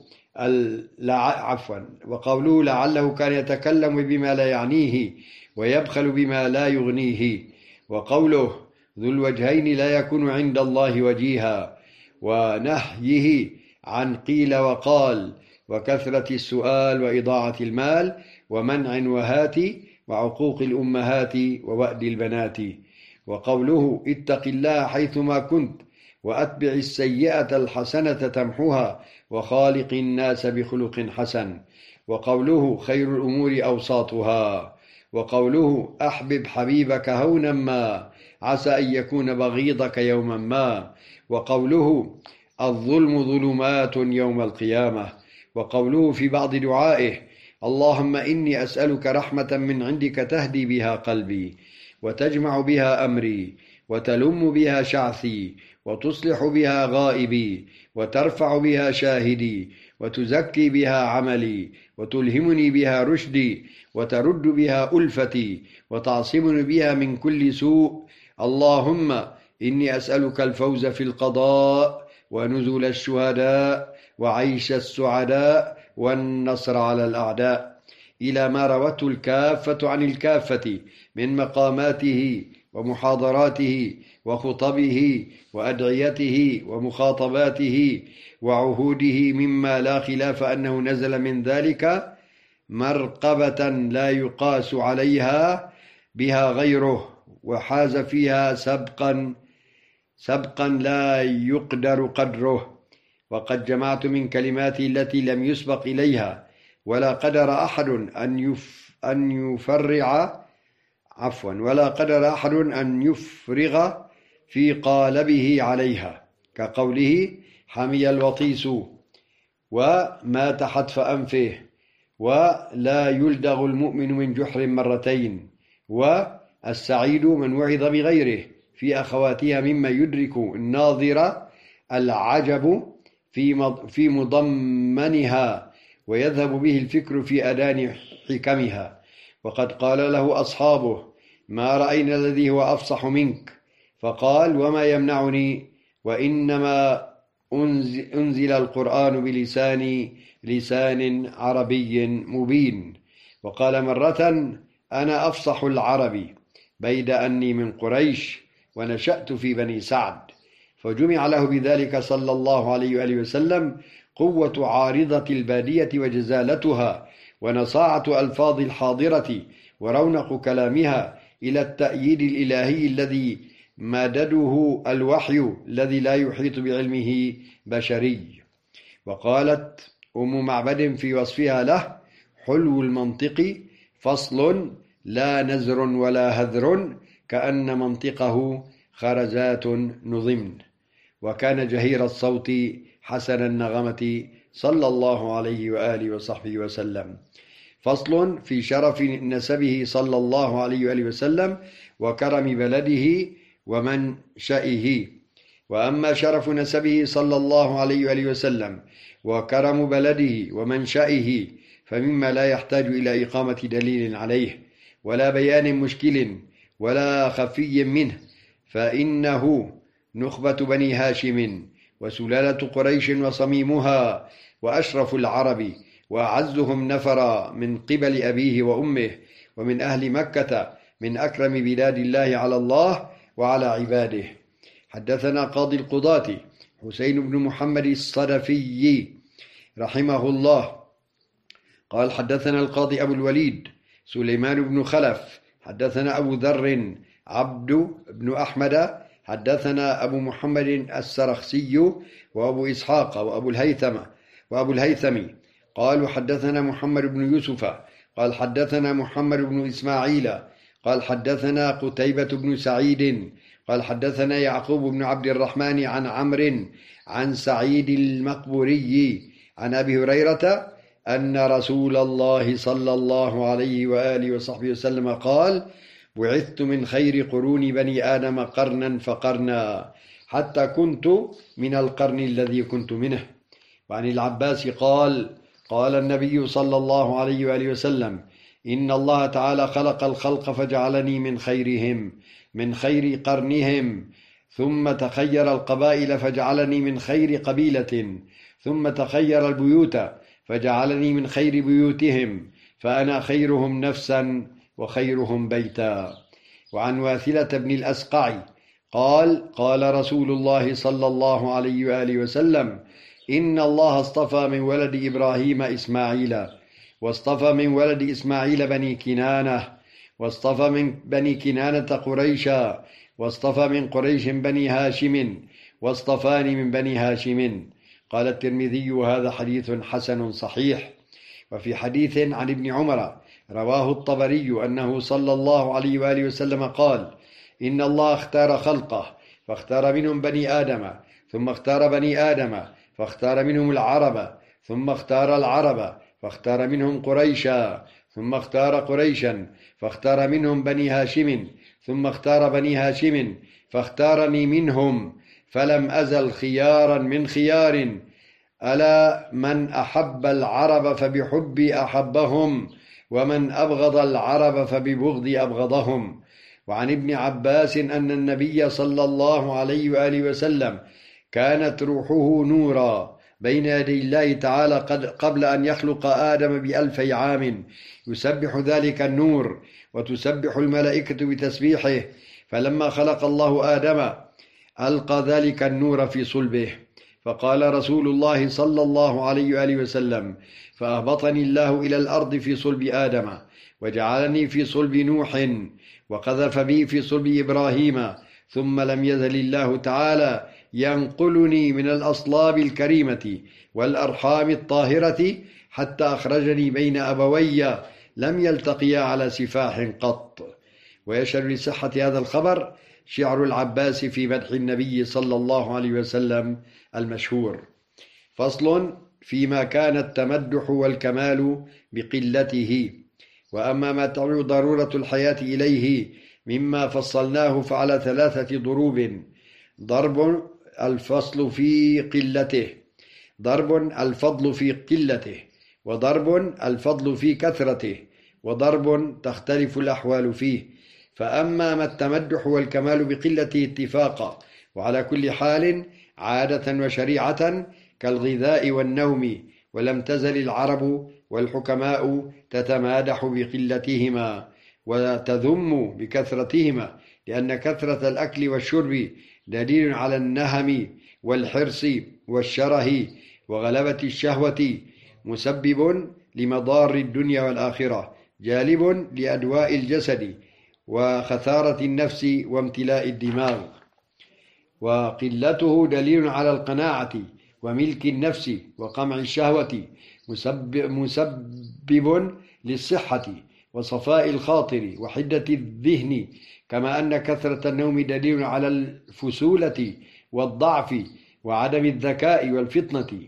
عفوا وقوله لعله كان يتكلم بما لا يعنيه ويبخل بما لا يغنيه. وقوله ذو الوجهين لا يكون عند الله وجيها ونهيه عن قيل وقال وكثرة السؤال وإضاعة المال ومنع وهات وعقوق الأمهات ووأد البنات. وقوله اتق الله حيثما كنت وأتبع السيئة الحسنة تمحها وخالق الناس بخلق حسن. وقوله خير الأمور أوساطها. وقوله أحبب حبيبك هونا ما عسى أن يكون بغيضك يوما ما. وقوله الظلم ظلمات يوم القيامة. وقوله في بعض دعائه اللهم إني أسألك رحمة من عندك تهدي بها قلبي وتجمع بها أمري وتلم بها شعثي وتصلح بها غائبي وترفع بها شاهدي وتزكي بها عملي وتلهمني بها رشدي وترد بها ألفتي وتعصمني بها من كل سوء اللهم إني أسألك الفوز في القضاء ونزل الشهداء وعيش السعداء والنصر على الأعداء. إلى ما روته الكافة عن الكافة من مقاماته ومحاضراته وخطبه وأدعيته ومخاطباته وعهوده مما لا خلاف أنه نزل من ذلك مرقبة لا يقاس عليها بها غيره. وحاز فيها سبقا سبقا لا يقدر قدره. وقد جمعت من كلماتي التي لم يسبق إليها ولا قدر أحد أن يف أن يفرع عفوا ولا قدر أحد أن يفرغ في قالبه عليها. كقوله حمي الوطيس ومات حتف أنفه ولا يلدغ المؤمن من جحر مرتين والسعيد من وعظ بغيره في أخواتها مما يدرك الناظر العجب في في مضمنها ويذهب به الفكر في أدان حكمها. وقد قال له أصحابه ما رأينا الذي هو أفصح منك؟ فقال وما يمنعني وإنما أنزل القرآن بلسان لسان عربي مبين. وقال مرة أنا أفصح العرب بيد أني من قريش ونشأت في بني سعد. فجمع له بذلك صلى الله عليه وآله وسلم قوة عارضة البادية وجزالتها ونصاعة ألفاظ الحاضرة ورونق كلامها إلى التأييد الإلهي الذي مدده الوحي الذي لا يحيط بعلمه بشري. وقالت أم معبد في وصفها له حلو المنطق فصل لا نزر ولا هذر كأن منطقه خرزات نظمن وكان جهير الصوت حسن النغمة صلى الله عليه وآله وصحبه وسلم. فصل في شرف نسبه صلى الله عليه وآله وسلم وكرم بلده ومنشئه. وأما شرف نسبه صلى الله عليه وآله وسلم وكرم بلده ومنشئه فمما لا يحتاج إلى إقامة دليل عليه. ولا بيان مشكل ولا خفي منه فإنه نخبة بني هاشم وسلالة قريش وصميمها وأشرف العرب وأعزهم نفرا من قبل أبيه وأمه ومن أهل مكة من أكرم بلاد الله على الله وعلى عباده. حدثنا قاضي القضاة حسين بن محمد الصدفي رحمه الله. قال حدثنا القاضي أبو الوليد سليمان بن خلف حدثنا أبو ذر عبد بن أحمد حدثنا أبو محمد السرخسي وأبو إسحاق وأبو الهيثم وأبو الهيثم. قالوا حدثنا محمد بن يوسف قال حدثنا محمد بن إسماعيل قال حدثنا قتيبة بن سعيد قال حدثنا يعقوب بن عبد الرحمن عن عمرو عن سعيد المقبوري عن أبي هريرة أن رسول الله صلى الله عليه وآله وصحبه وسلم قال بعثت من خير قرون بني آدم قرنا فقرنا حتى كنت من القرن الذي كنت منه. وعن العباس قال قال النبي صلى الله عليه وآله وسلم إن الله تعالى خلق الخلق فجعلني من خيرهم من خير قرنهم ثم تخير القبائل فجعلني من خير قبيلة ثم تخير البيوت فجعلني من خير بيوتهم فأنا خيرهم نفسا وخيرهم بيتا. وعن واثلة بن الأسقع قال قال رسول الله صلى الله عليه وآله وسلم إن الله اصطفى من ولد إبراهيم إسماعيل واصطفى من ولد إسماعيل بني كنانة واصطفى من بني كنانة قريشا واصطفى من قريش بني هاشم واصطفاني من بني هاشم. قال الترمذي هذا حديث حسن صحيح. وفي حديث عن ابن عمر رواه الطبري أنه صلى الله عليه وآله وسلم قال إن الله اختار خلقه فاختار منهم بني آدم ثم اختار بني آدم فاختار منهم العرب ثم اختار العرب فاختار منهم قريشا ثم اختار قريشا فاختار منهم بني هاشم ثم اختار بني هاشم فاختارني منهم فلم أزل خيارا من خيار. ألا من أحب العرب فبحبي أحبهم ومن أبغض العرب فببغض أبغضهم. وعن ابن عباس أن النبي صلى الله عليه وآله وسلم كانت روحه نورا بين يدي الله تعالى قبل أن يخلق آدم بألفي عام. يسبح ذلك النور وتسبح الملائكة بتسبيحه. فلما خلق الله آدم ألقى ذلك النور في صلبه. فقال رسول الله صلى الله عليه وآله وسلم فأهبطني الله إلى الأرض في صلب آدم وجعلني في صلب نوح وقذف بي في صلب إبراهيم ثم لم يزل الله تعالى ينقلني من الأصلاب الكريمة والأرحام الطاهرة حتى أخرجني بين أبوي لم يلتقيا على سفاح قط. ويشهد لصحة هذا الخبر شعر العباس في مدح النبي صلى الله عليه وسلم المشهور. فصل فيما كان التمدح والكمال بقلته. وأما ما تعود ضرورة الحياة إليه مما فصلناه فعلى ثلاثة ضروب. ضرب الفصل في قلته. ضرب الفضل في قلته. وضرب الفضل في كثرته. وضرب تختلف الأحوال فيه. فأما ما التمدح والكمال بقلته اتفاقا وعلى كل حال عادة وشريعة كالغذاء والنوم ولم تزل العرب والحكماء تتمادح بقلتهما وتذم بكثرتهما لأن كثرة الأكل والشرب دليل على النهم والحرص والشره وغلبة الشهوة مسبب لمضار الدنيا والآخرة جالب لأدواء الجسد وخثارة النفس وامتلاء الدماغ. وقلته دليل على القناعة وملك النفس وقمع الشهوة مسبب, مسبب للصحة وصفاء الخاطر وحدة الذهن. كما أن كثرة النوم دليل على الفسولة والضعف وعدم الذكاء والفطنة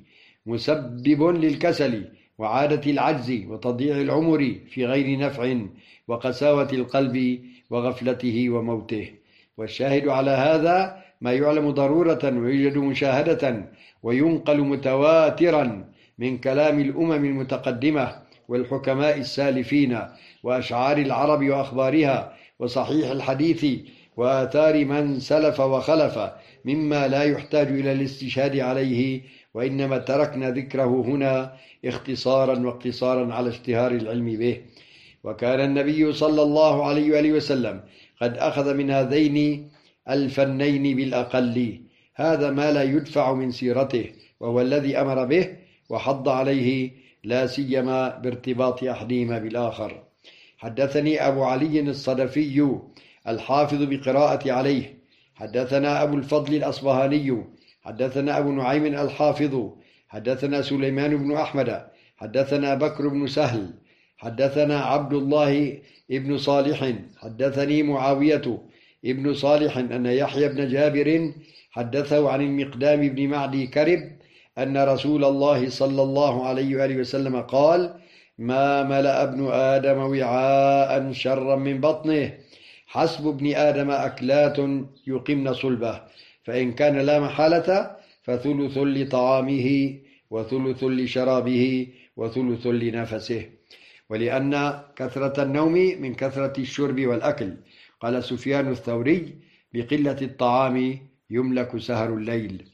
مسبب للكسل وعادة العجز وتضييع العمر في غير نفع. وقساوة القلب وغفلته وموته. والشاهد على هذا ما يعلم ضرورة ويوجد مشاهدة وينقل متواترا من كلام الأمم المتقدمة والحكماء السالفين وأشعار العرب وأخبارها وصحيح الحديث وآثار من سلف وخلف مما لا يحتاج إلى الاستشهاد عليه وإنما تركنا ذكره هنا اختصارا واقتصارا على اشتهار العلم به. وكان النبي صلى الله عليه وآله وسلم قد أخذ من هذين الفنين بالأقل. هذا ما لا يدفع من سيرته وهو الذي أمر به وحض عليه لا سيما بارتباط أحدهما بالآخر. حدثني أبو علي الصدفي الحافظ بقراءة عليه. حدثنا أبو الفضل الأصبهاني. حدثنا أبو نعيم الحافظ. حدثنا سليمان بن أحمد. حدثنا بكر بن سهل. حدثنا عبد الله بن صالح حدثني معاوية ابن صالح أن يحيى بن جابر حدثه عن المقدام بن معدي كرب أن رسول الله صلى الله عليه وآله وسلم قال ما ملأ ابن آدم وعاء شرا من بطنه حسب ابن آدم أكلات يقمن صلبه فإن كان لا محالة فثلث لطعامه وثلث لشرابه وثلث لنفسه. ولأن كثرة النوم من كثرة الشرب والأكل. قال سفيان الثوري بقلة الطعام يملك سهر الليل.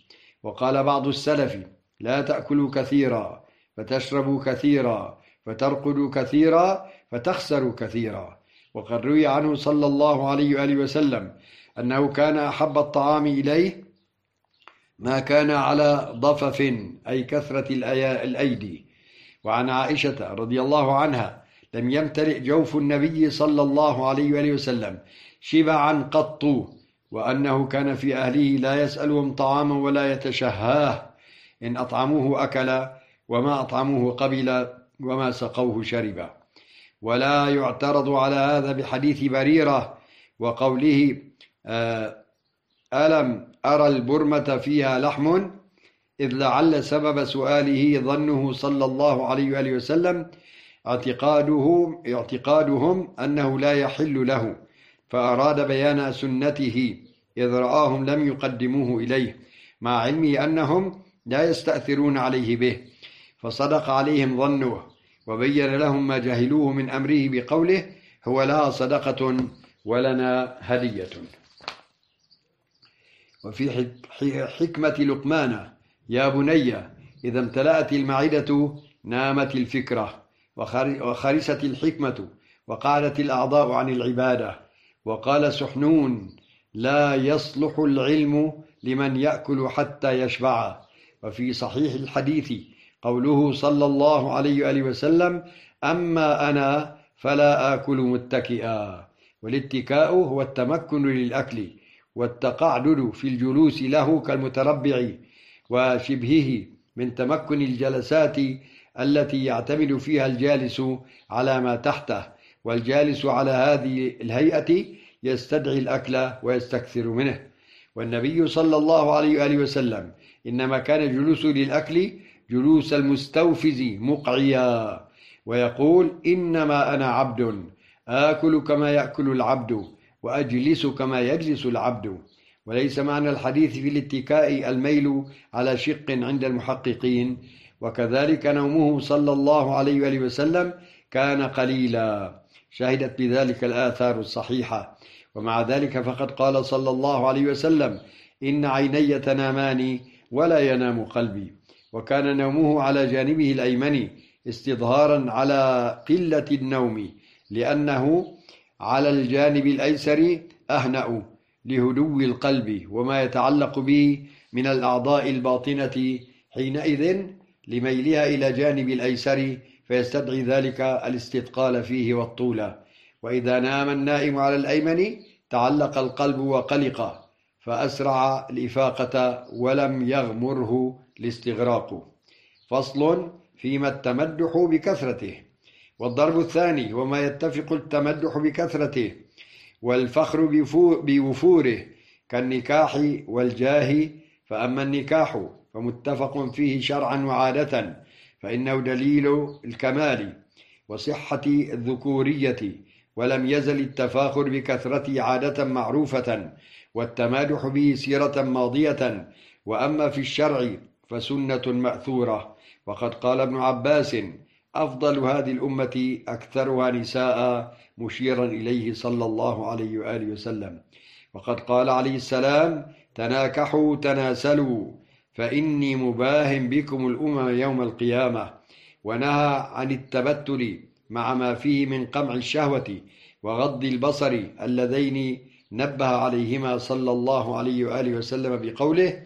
وقال بعض السلف لا تأكلوا كثيرا فتشربوا كثيرا فترقدوا كثيرا فتخسروا كثيرا. وقد روي عنه صلى الله عليه وآله وسلم أنه كان أحب الطعام إليه ما كان على ضفف أي كثرة الأيدي. وعن عائشة رضي الله عنها لم يمتلئ جوف النبي صلى الله عليه وآله وسلم شبعا قط وأنه كان في أهله لا يسألهم طعاما ولا يتشهاه إن أطعموه أكل وما أطعموه قبل وما سقوه شرب ولا يعترض على هذا بحديث بريرة وقوله آه، ألم أرى البرمة فيها لحم؟ إذ لعل سبب سؤاله ظنه صلى الله عليه وآله وسلم اعتقاده اعتقادهم أنه لا يحل له فأراد بيان سنته إذ رآهم لم يقدموه إليه مع علمه أنهم لا يستأثرون عليه به فصدق عليهم ظنه وبين لهم ما جهلوه من أمره بقوله هو لها صدقة ولنا هدية. وفي حكمة لقمان يا بني إذا امتلأت المعدة نامت الفكرة وخرست الحكمة وقعدت الأعضاء عن العبادة وقال سحنون لا يصلح العلم لمن يأكل حتى يشبع. وفي صحيح الحديث قوله صلى الله عليه وآله وسلم أما أنا فلا آكل متكئا. والاتكاء هو التمكن للأكل والتقعدد في الجلوس له كالمتربع. وشبهه من تمكن الجلسات التي يعتمد فيها الجالس على ما تحته والجالس على هذه الهيئة يستدعي الأكل ويستكثر منه. والنبي صلى الله عليه وآله وسلم إنما كان جلوسه للأكل جلوس المستوفز مقعيا ويقول إنما أنا عبد آكل كما يأكل العبد وأجلس كما يجلس العبد. وليس معنى الحديث في الاتكاء الميل على شق عند المحققين. وكذلك نومه صلى الله عليه وآله وسلم كان قليلا. شهدت بذلك الآثار الصحيحة. ومع ذلك فقد قال صلى الله عليه وسلم إن عيني تنامان ولا ينام قلبي. وكان نومه على جانبه الأيمن استظهارا على قلة النوم لأنه على الجانب الأيسر أهنأ. لهدو القلب وما يتعلق به من الأعضاء الباطنة حينئذ لميلها إلى جانب الأيسر فيستدعي ذلك الاستثقال فيه والطول. وإذا نام النائم على الأيمن تعلق القلب وقلق فأسرع الإفاقة ولم يغمره الاستغراق. فصل فيما التمدح بكثرته. والضرب الثاني وما يتفق التمدح بكثرته. والفخر بوفوره كالنكاح والجاه. فأما النكاح فمتفق فيه شرعا وعادة فإنه دليل الكمال وصحة الذكورية ولم يزل التفاخر بكثرته عادة معروفة والتمادح به سيرة ماضية. وأما في الشرع فسنة مأثورة. وقد قال ابن عباس أفضل هذه الأمة أكثرها نساء مشيرا إليه صلى الله عليه وآله وسلم. وقد قال عليه السلام تناكحوا تناسلوا فإني مباه بكم الأمم يوم القيامة. ونهى عن التبتل مع ما فيه من قمع الشهوة وغض البصر اللذين نبه عليهما صلى الله عليه وآله وسلم بقوله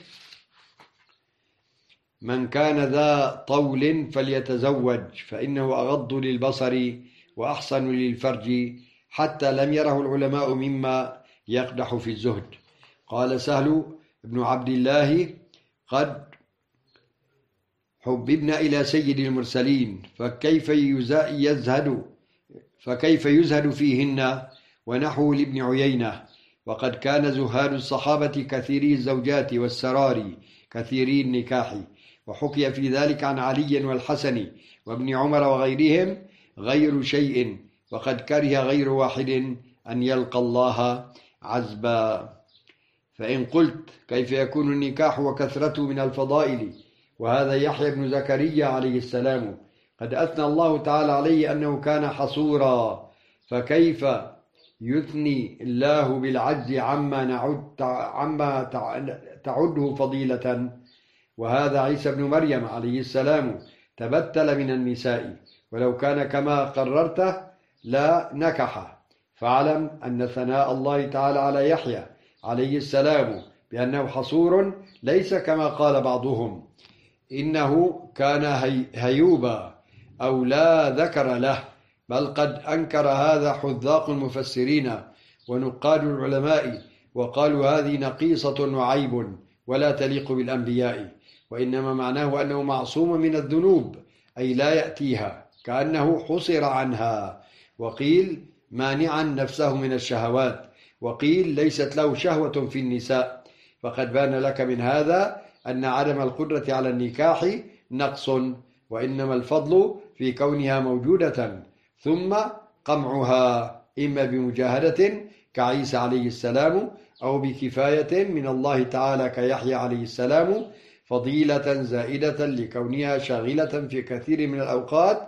من كان ذا طول فليتزوج فإنه أغض للبصر وأحسن للفرج حتى لم يره العلماء مما يقدح في الزهد. قال سهل بن عبد الله قد حببنا إلى سيد المرسلين فكيف يزهد فكيف يزهد فيهن؟ ونحو لابن عيينة وقد كان زهاد الصحابة كثيري الزوجات والسرار كثيري النكاح. وحكي في ذلك عن علي والحسن وابن عمر وغيرهم غير شيء وقد كره غير واحد أن يلقى الله عزبا. فإن قلت كيف يكون النكاح وكثرته من الفضائل؟ وهذا يحيى بن زكريا عليه السلام. قد أثنى الله تعالى عليه أنه كان حصورا. فكيف يثني الله بالعجز عما نعد عما تعده فضيلة؟ وهذا عيسى بن مريم عليه السلام تبتل من النساء. ولو كان كما قررته لا نكح. فاعلم أن ثناء الله تعالى على يحيى عليه السلام بأنه حصور ليس كما قال بعضهم. إنه كان هيوبا أو لا ذكر له بل قد أنكر هذا حذاق المفسرين ونقاد العلماء وقالوا هذه نقيصة وعيب ولا تليق بالأنبياء. وإنما معناه أنه معصوم من الذنوب أي لا يأتيها كأنه حصر عنها. وقيل مانعا نفسه من الشهوات. وقيل ليست له شهوة في النساء. فقد بان لك من هذا أن عدم القدرة على النكاح نقص وإنما الفضل في كونها موجودة ثم قمعها إما بمجاهدة كعيسى عليه السلام أو بكفاية من الله تعالى كيحيى عليه السلام فضيلة زائدة لكونها شاغلة في كثير من الأوقات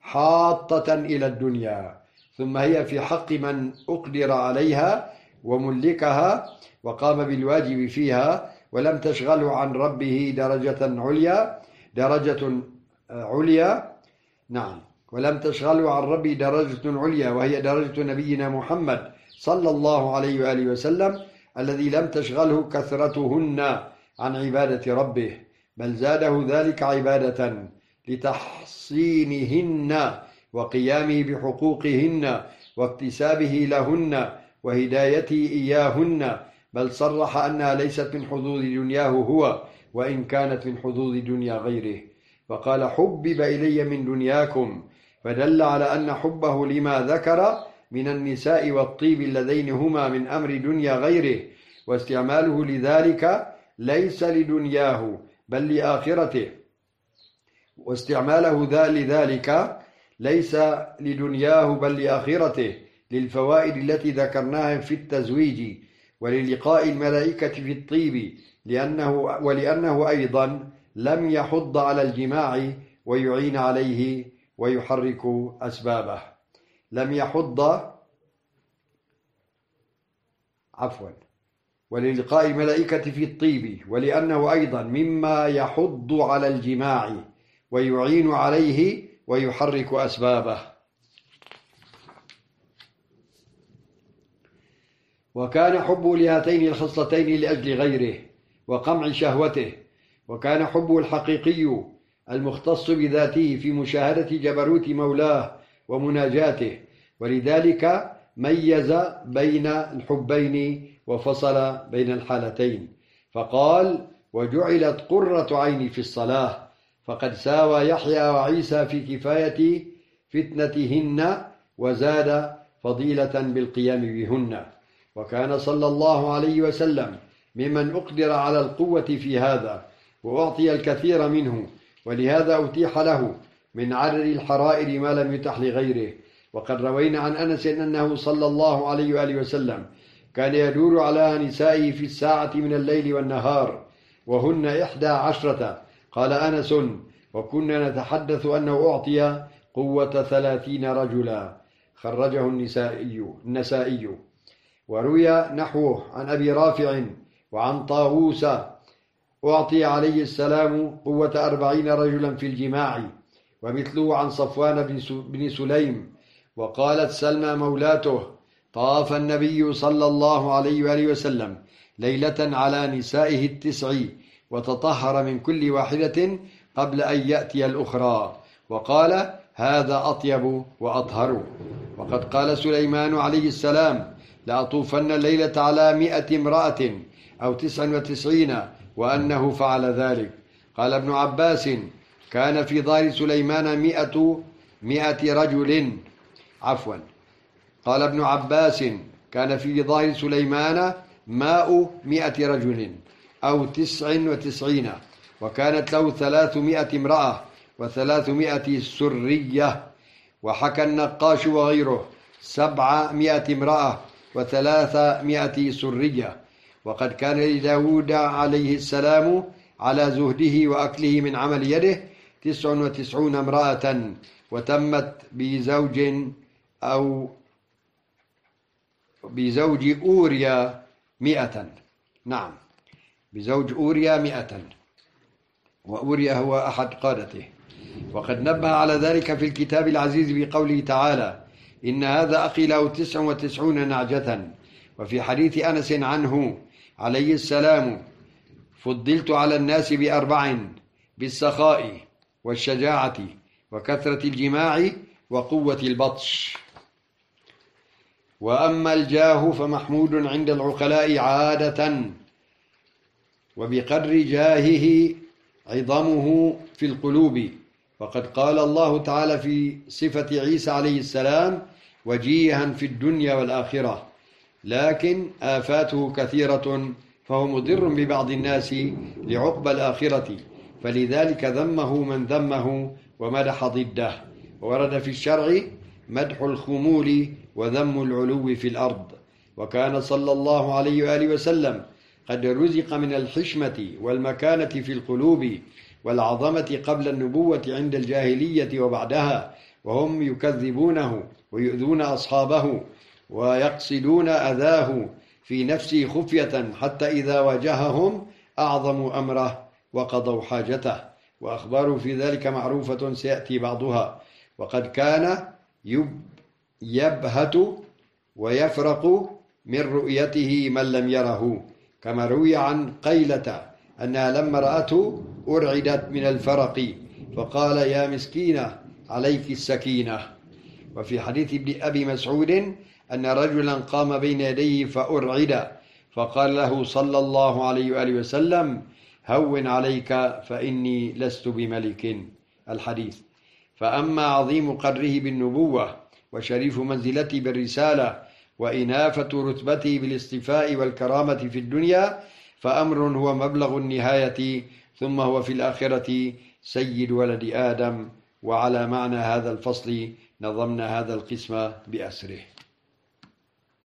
حاطة إلى الدنيا. ثم هي في حق من أقدر عليها وملكها وقام بالواجب فيها ولم تشغله عن ربه درجة عليا درجة عليا. نعم. ولم تشغله عن ربه درجة عليا وهي درجة نبينا محمد صلى الله عليه وآله وسلم الذي لم تشغله كثرتهن. عن عبادة ربه بل زاده ذلك عبادة لتحصينهن وقيامه بحقوقهن واكتسابه لهن وهدايته إياهن. بل صرح أنها ليست من حظوظ دنياه هو وإن كانت من حظوظ دنيا غيره. فقال حبب إلي من دنياكم. فدل على أن حبه لما ذكر من النساء والطيب اللذين هما من أمر دنيا غيره واستعماله لذلك ليس لدنياه بل لآخرته. واستعماله ذا لذلك ليس لدنياه بل لآخرته للفوائد التي ذكرناها في التزويج وللقاء الملائكة في الطيب لأنه ولأنه أيضا لم يحض على الجماع ويعين عليه ويحرك أسبابه. لم يحض عفوا. وللقاء الملائكة في الطيب ولأنه أيضا مما يحض على الجماع ويعين عليه ويحرك أسبابه. وكان حبه لهاتين الخصلتين لأجل غيره وقمع شهوته وكان حبه الحقيقي المختص بذاته في مشاهدة جبروت مولاه ومناجاته ولذلك ميز بين الحبين وفصل بين الحالتين. فقال وجعلت قرة عيني في الصلاة فقد ساوى يحيى وعيسى في كفاية فتنتهن وزاد فضيلة بالقيام بهن. وكان صلى الله عليه وسلم ممن أقدر على القوة في هذا وأعطي الكثير منه ولهذا أتيح له من عدد الحرائر ما لم يتح لغيره. وقد روينا عن أنس أنه صلى الله عليه وآله وسلم كان يدور على نسائه في الساعة من الليل والنهار وهن إحدى عشرة. قال أنس وكنا نتحدث أنه أعطي قوة ثلاثين رجلا. خرجه النسائي النسائي. وروي نحوه عن أبي رافع وعن طاووس. أعطي عليه السلام قوة أربعين رجلا في الجماع ومثله عن صفوان بن سليم. وقالت سلمى مولاته طاف النبي صلى الله عليه وآله وسلم ليلة على نسائه التسع وتطهر من كل واحدة قبل أن يأتي الأخرى. وقال هذا أطيب وأطهر. وقد قال سليمان عليه السلام لأطوفن الليلة على مئة امرأة أو تسع وتسعين وأنه فعل ذلك. قال ابن عباس كان في ظهر سليمان مئة مئة رجل. عفوا. قال ابن عباس كان في ظهر سليمان ماء مئة رجل أو تسع وتسعين وكانت له ثلاثمائة امرأة وثلاثمائة سرية وحكى النقاش وغيره سبعمائة امرأة وثلاثمائة سرية وقد كان لداود عليه السلام على زهده وأكله من عمل يده تسع وتسعون امرأة وتمت بزوج أو بزوج أوريا مئة. نعم بزوج أوريا مئة. وأوريا هو أحد قادته. وقد نبه على ذلك في الكتاب العزيز بقوله تعالى إن هذا أخي له تسع وتسعون نعجة. وفي حديث أنس عنه عليه السلام فضلت على الناس بأربع بالسخاء والشجاعة وكثرة الجماع وقوة البطش. وأما الجاه فمحمود عند العقلاء عادة وبقدر جاهه عظمه في القلوب. وقد قال الله تعالى في صفة عيسى عليه السلام وجيها في الدنيا والآخرة. لكن آفاته كثيرة فهو مضر ببعض الناس لعقب الآخرة. فلذلك ذمه من ذمه ومدح ضده. ورد في الشرع مدح الخمول وذم العلو في الأرض. وكان صلى الله عليه وآله وسلم قد رزق من الحشمة والمكانة في القلوب والعظمة قبل النبوة عند الجاهلية وبعدها وهم يكذبونه ويؤذون أصحابه ويقصدون أذاه في نفسه خفية حتى إذا واجههم أعظموا أمره وقضوا حاجته. وأخباره في ذلك معروفة سيأتي بعضها. وقد كان يبهت ويفرق من رؤيته من لم يره كما روي عن قيلة أنها لما رأته أرعدت من الفرق فقال يا مسكينة عليك السكينة. وفي حديث ابن أبي مسعود أن رجلا قام بين يديه فأرعد فقال له صلى الله عليه وآله وسلم هون عليك فإني لست بملك. الحديث. فأما عظيم قدره بالنبوة وشريف منزلته بالرسالة وإنافة رتبته بالاصطفاء والكرامة في الدنيا فأمر هو مبلغ النهاية ثم هو في الآخرة سيد ولد آدم وعلى معنى هذا الفصل نظمنا هذا القسم بأسره.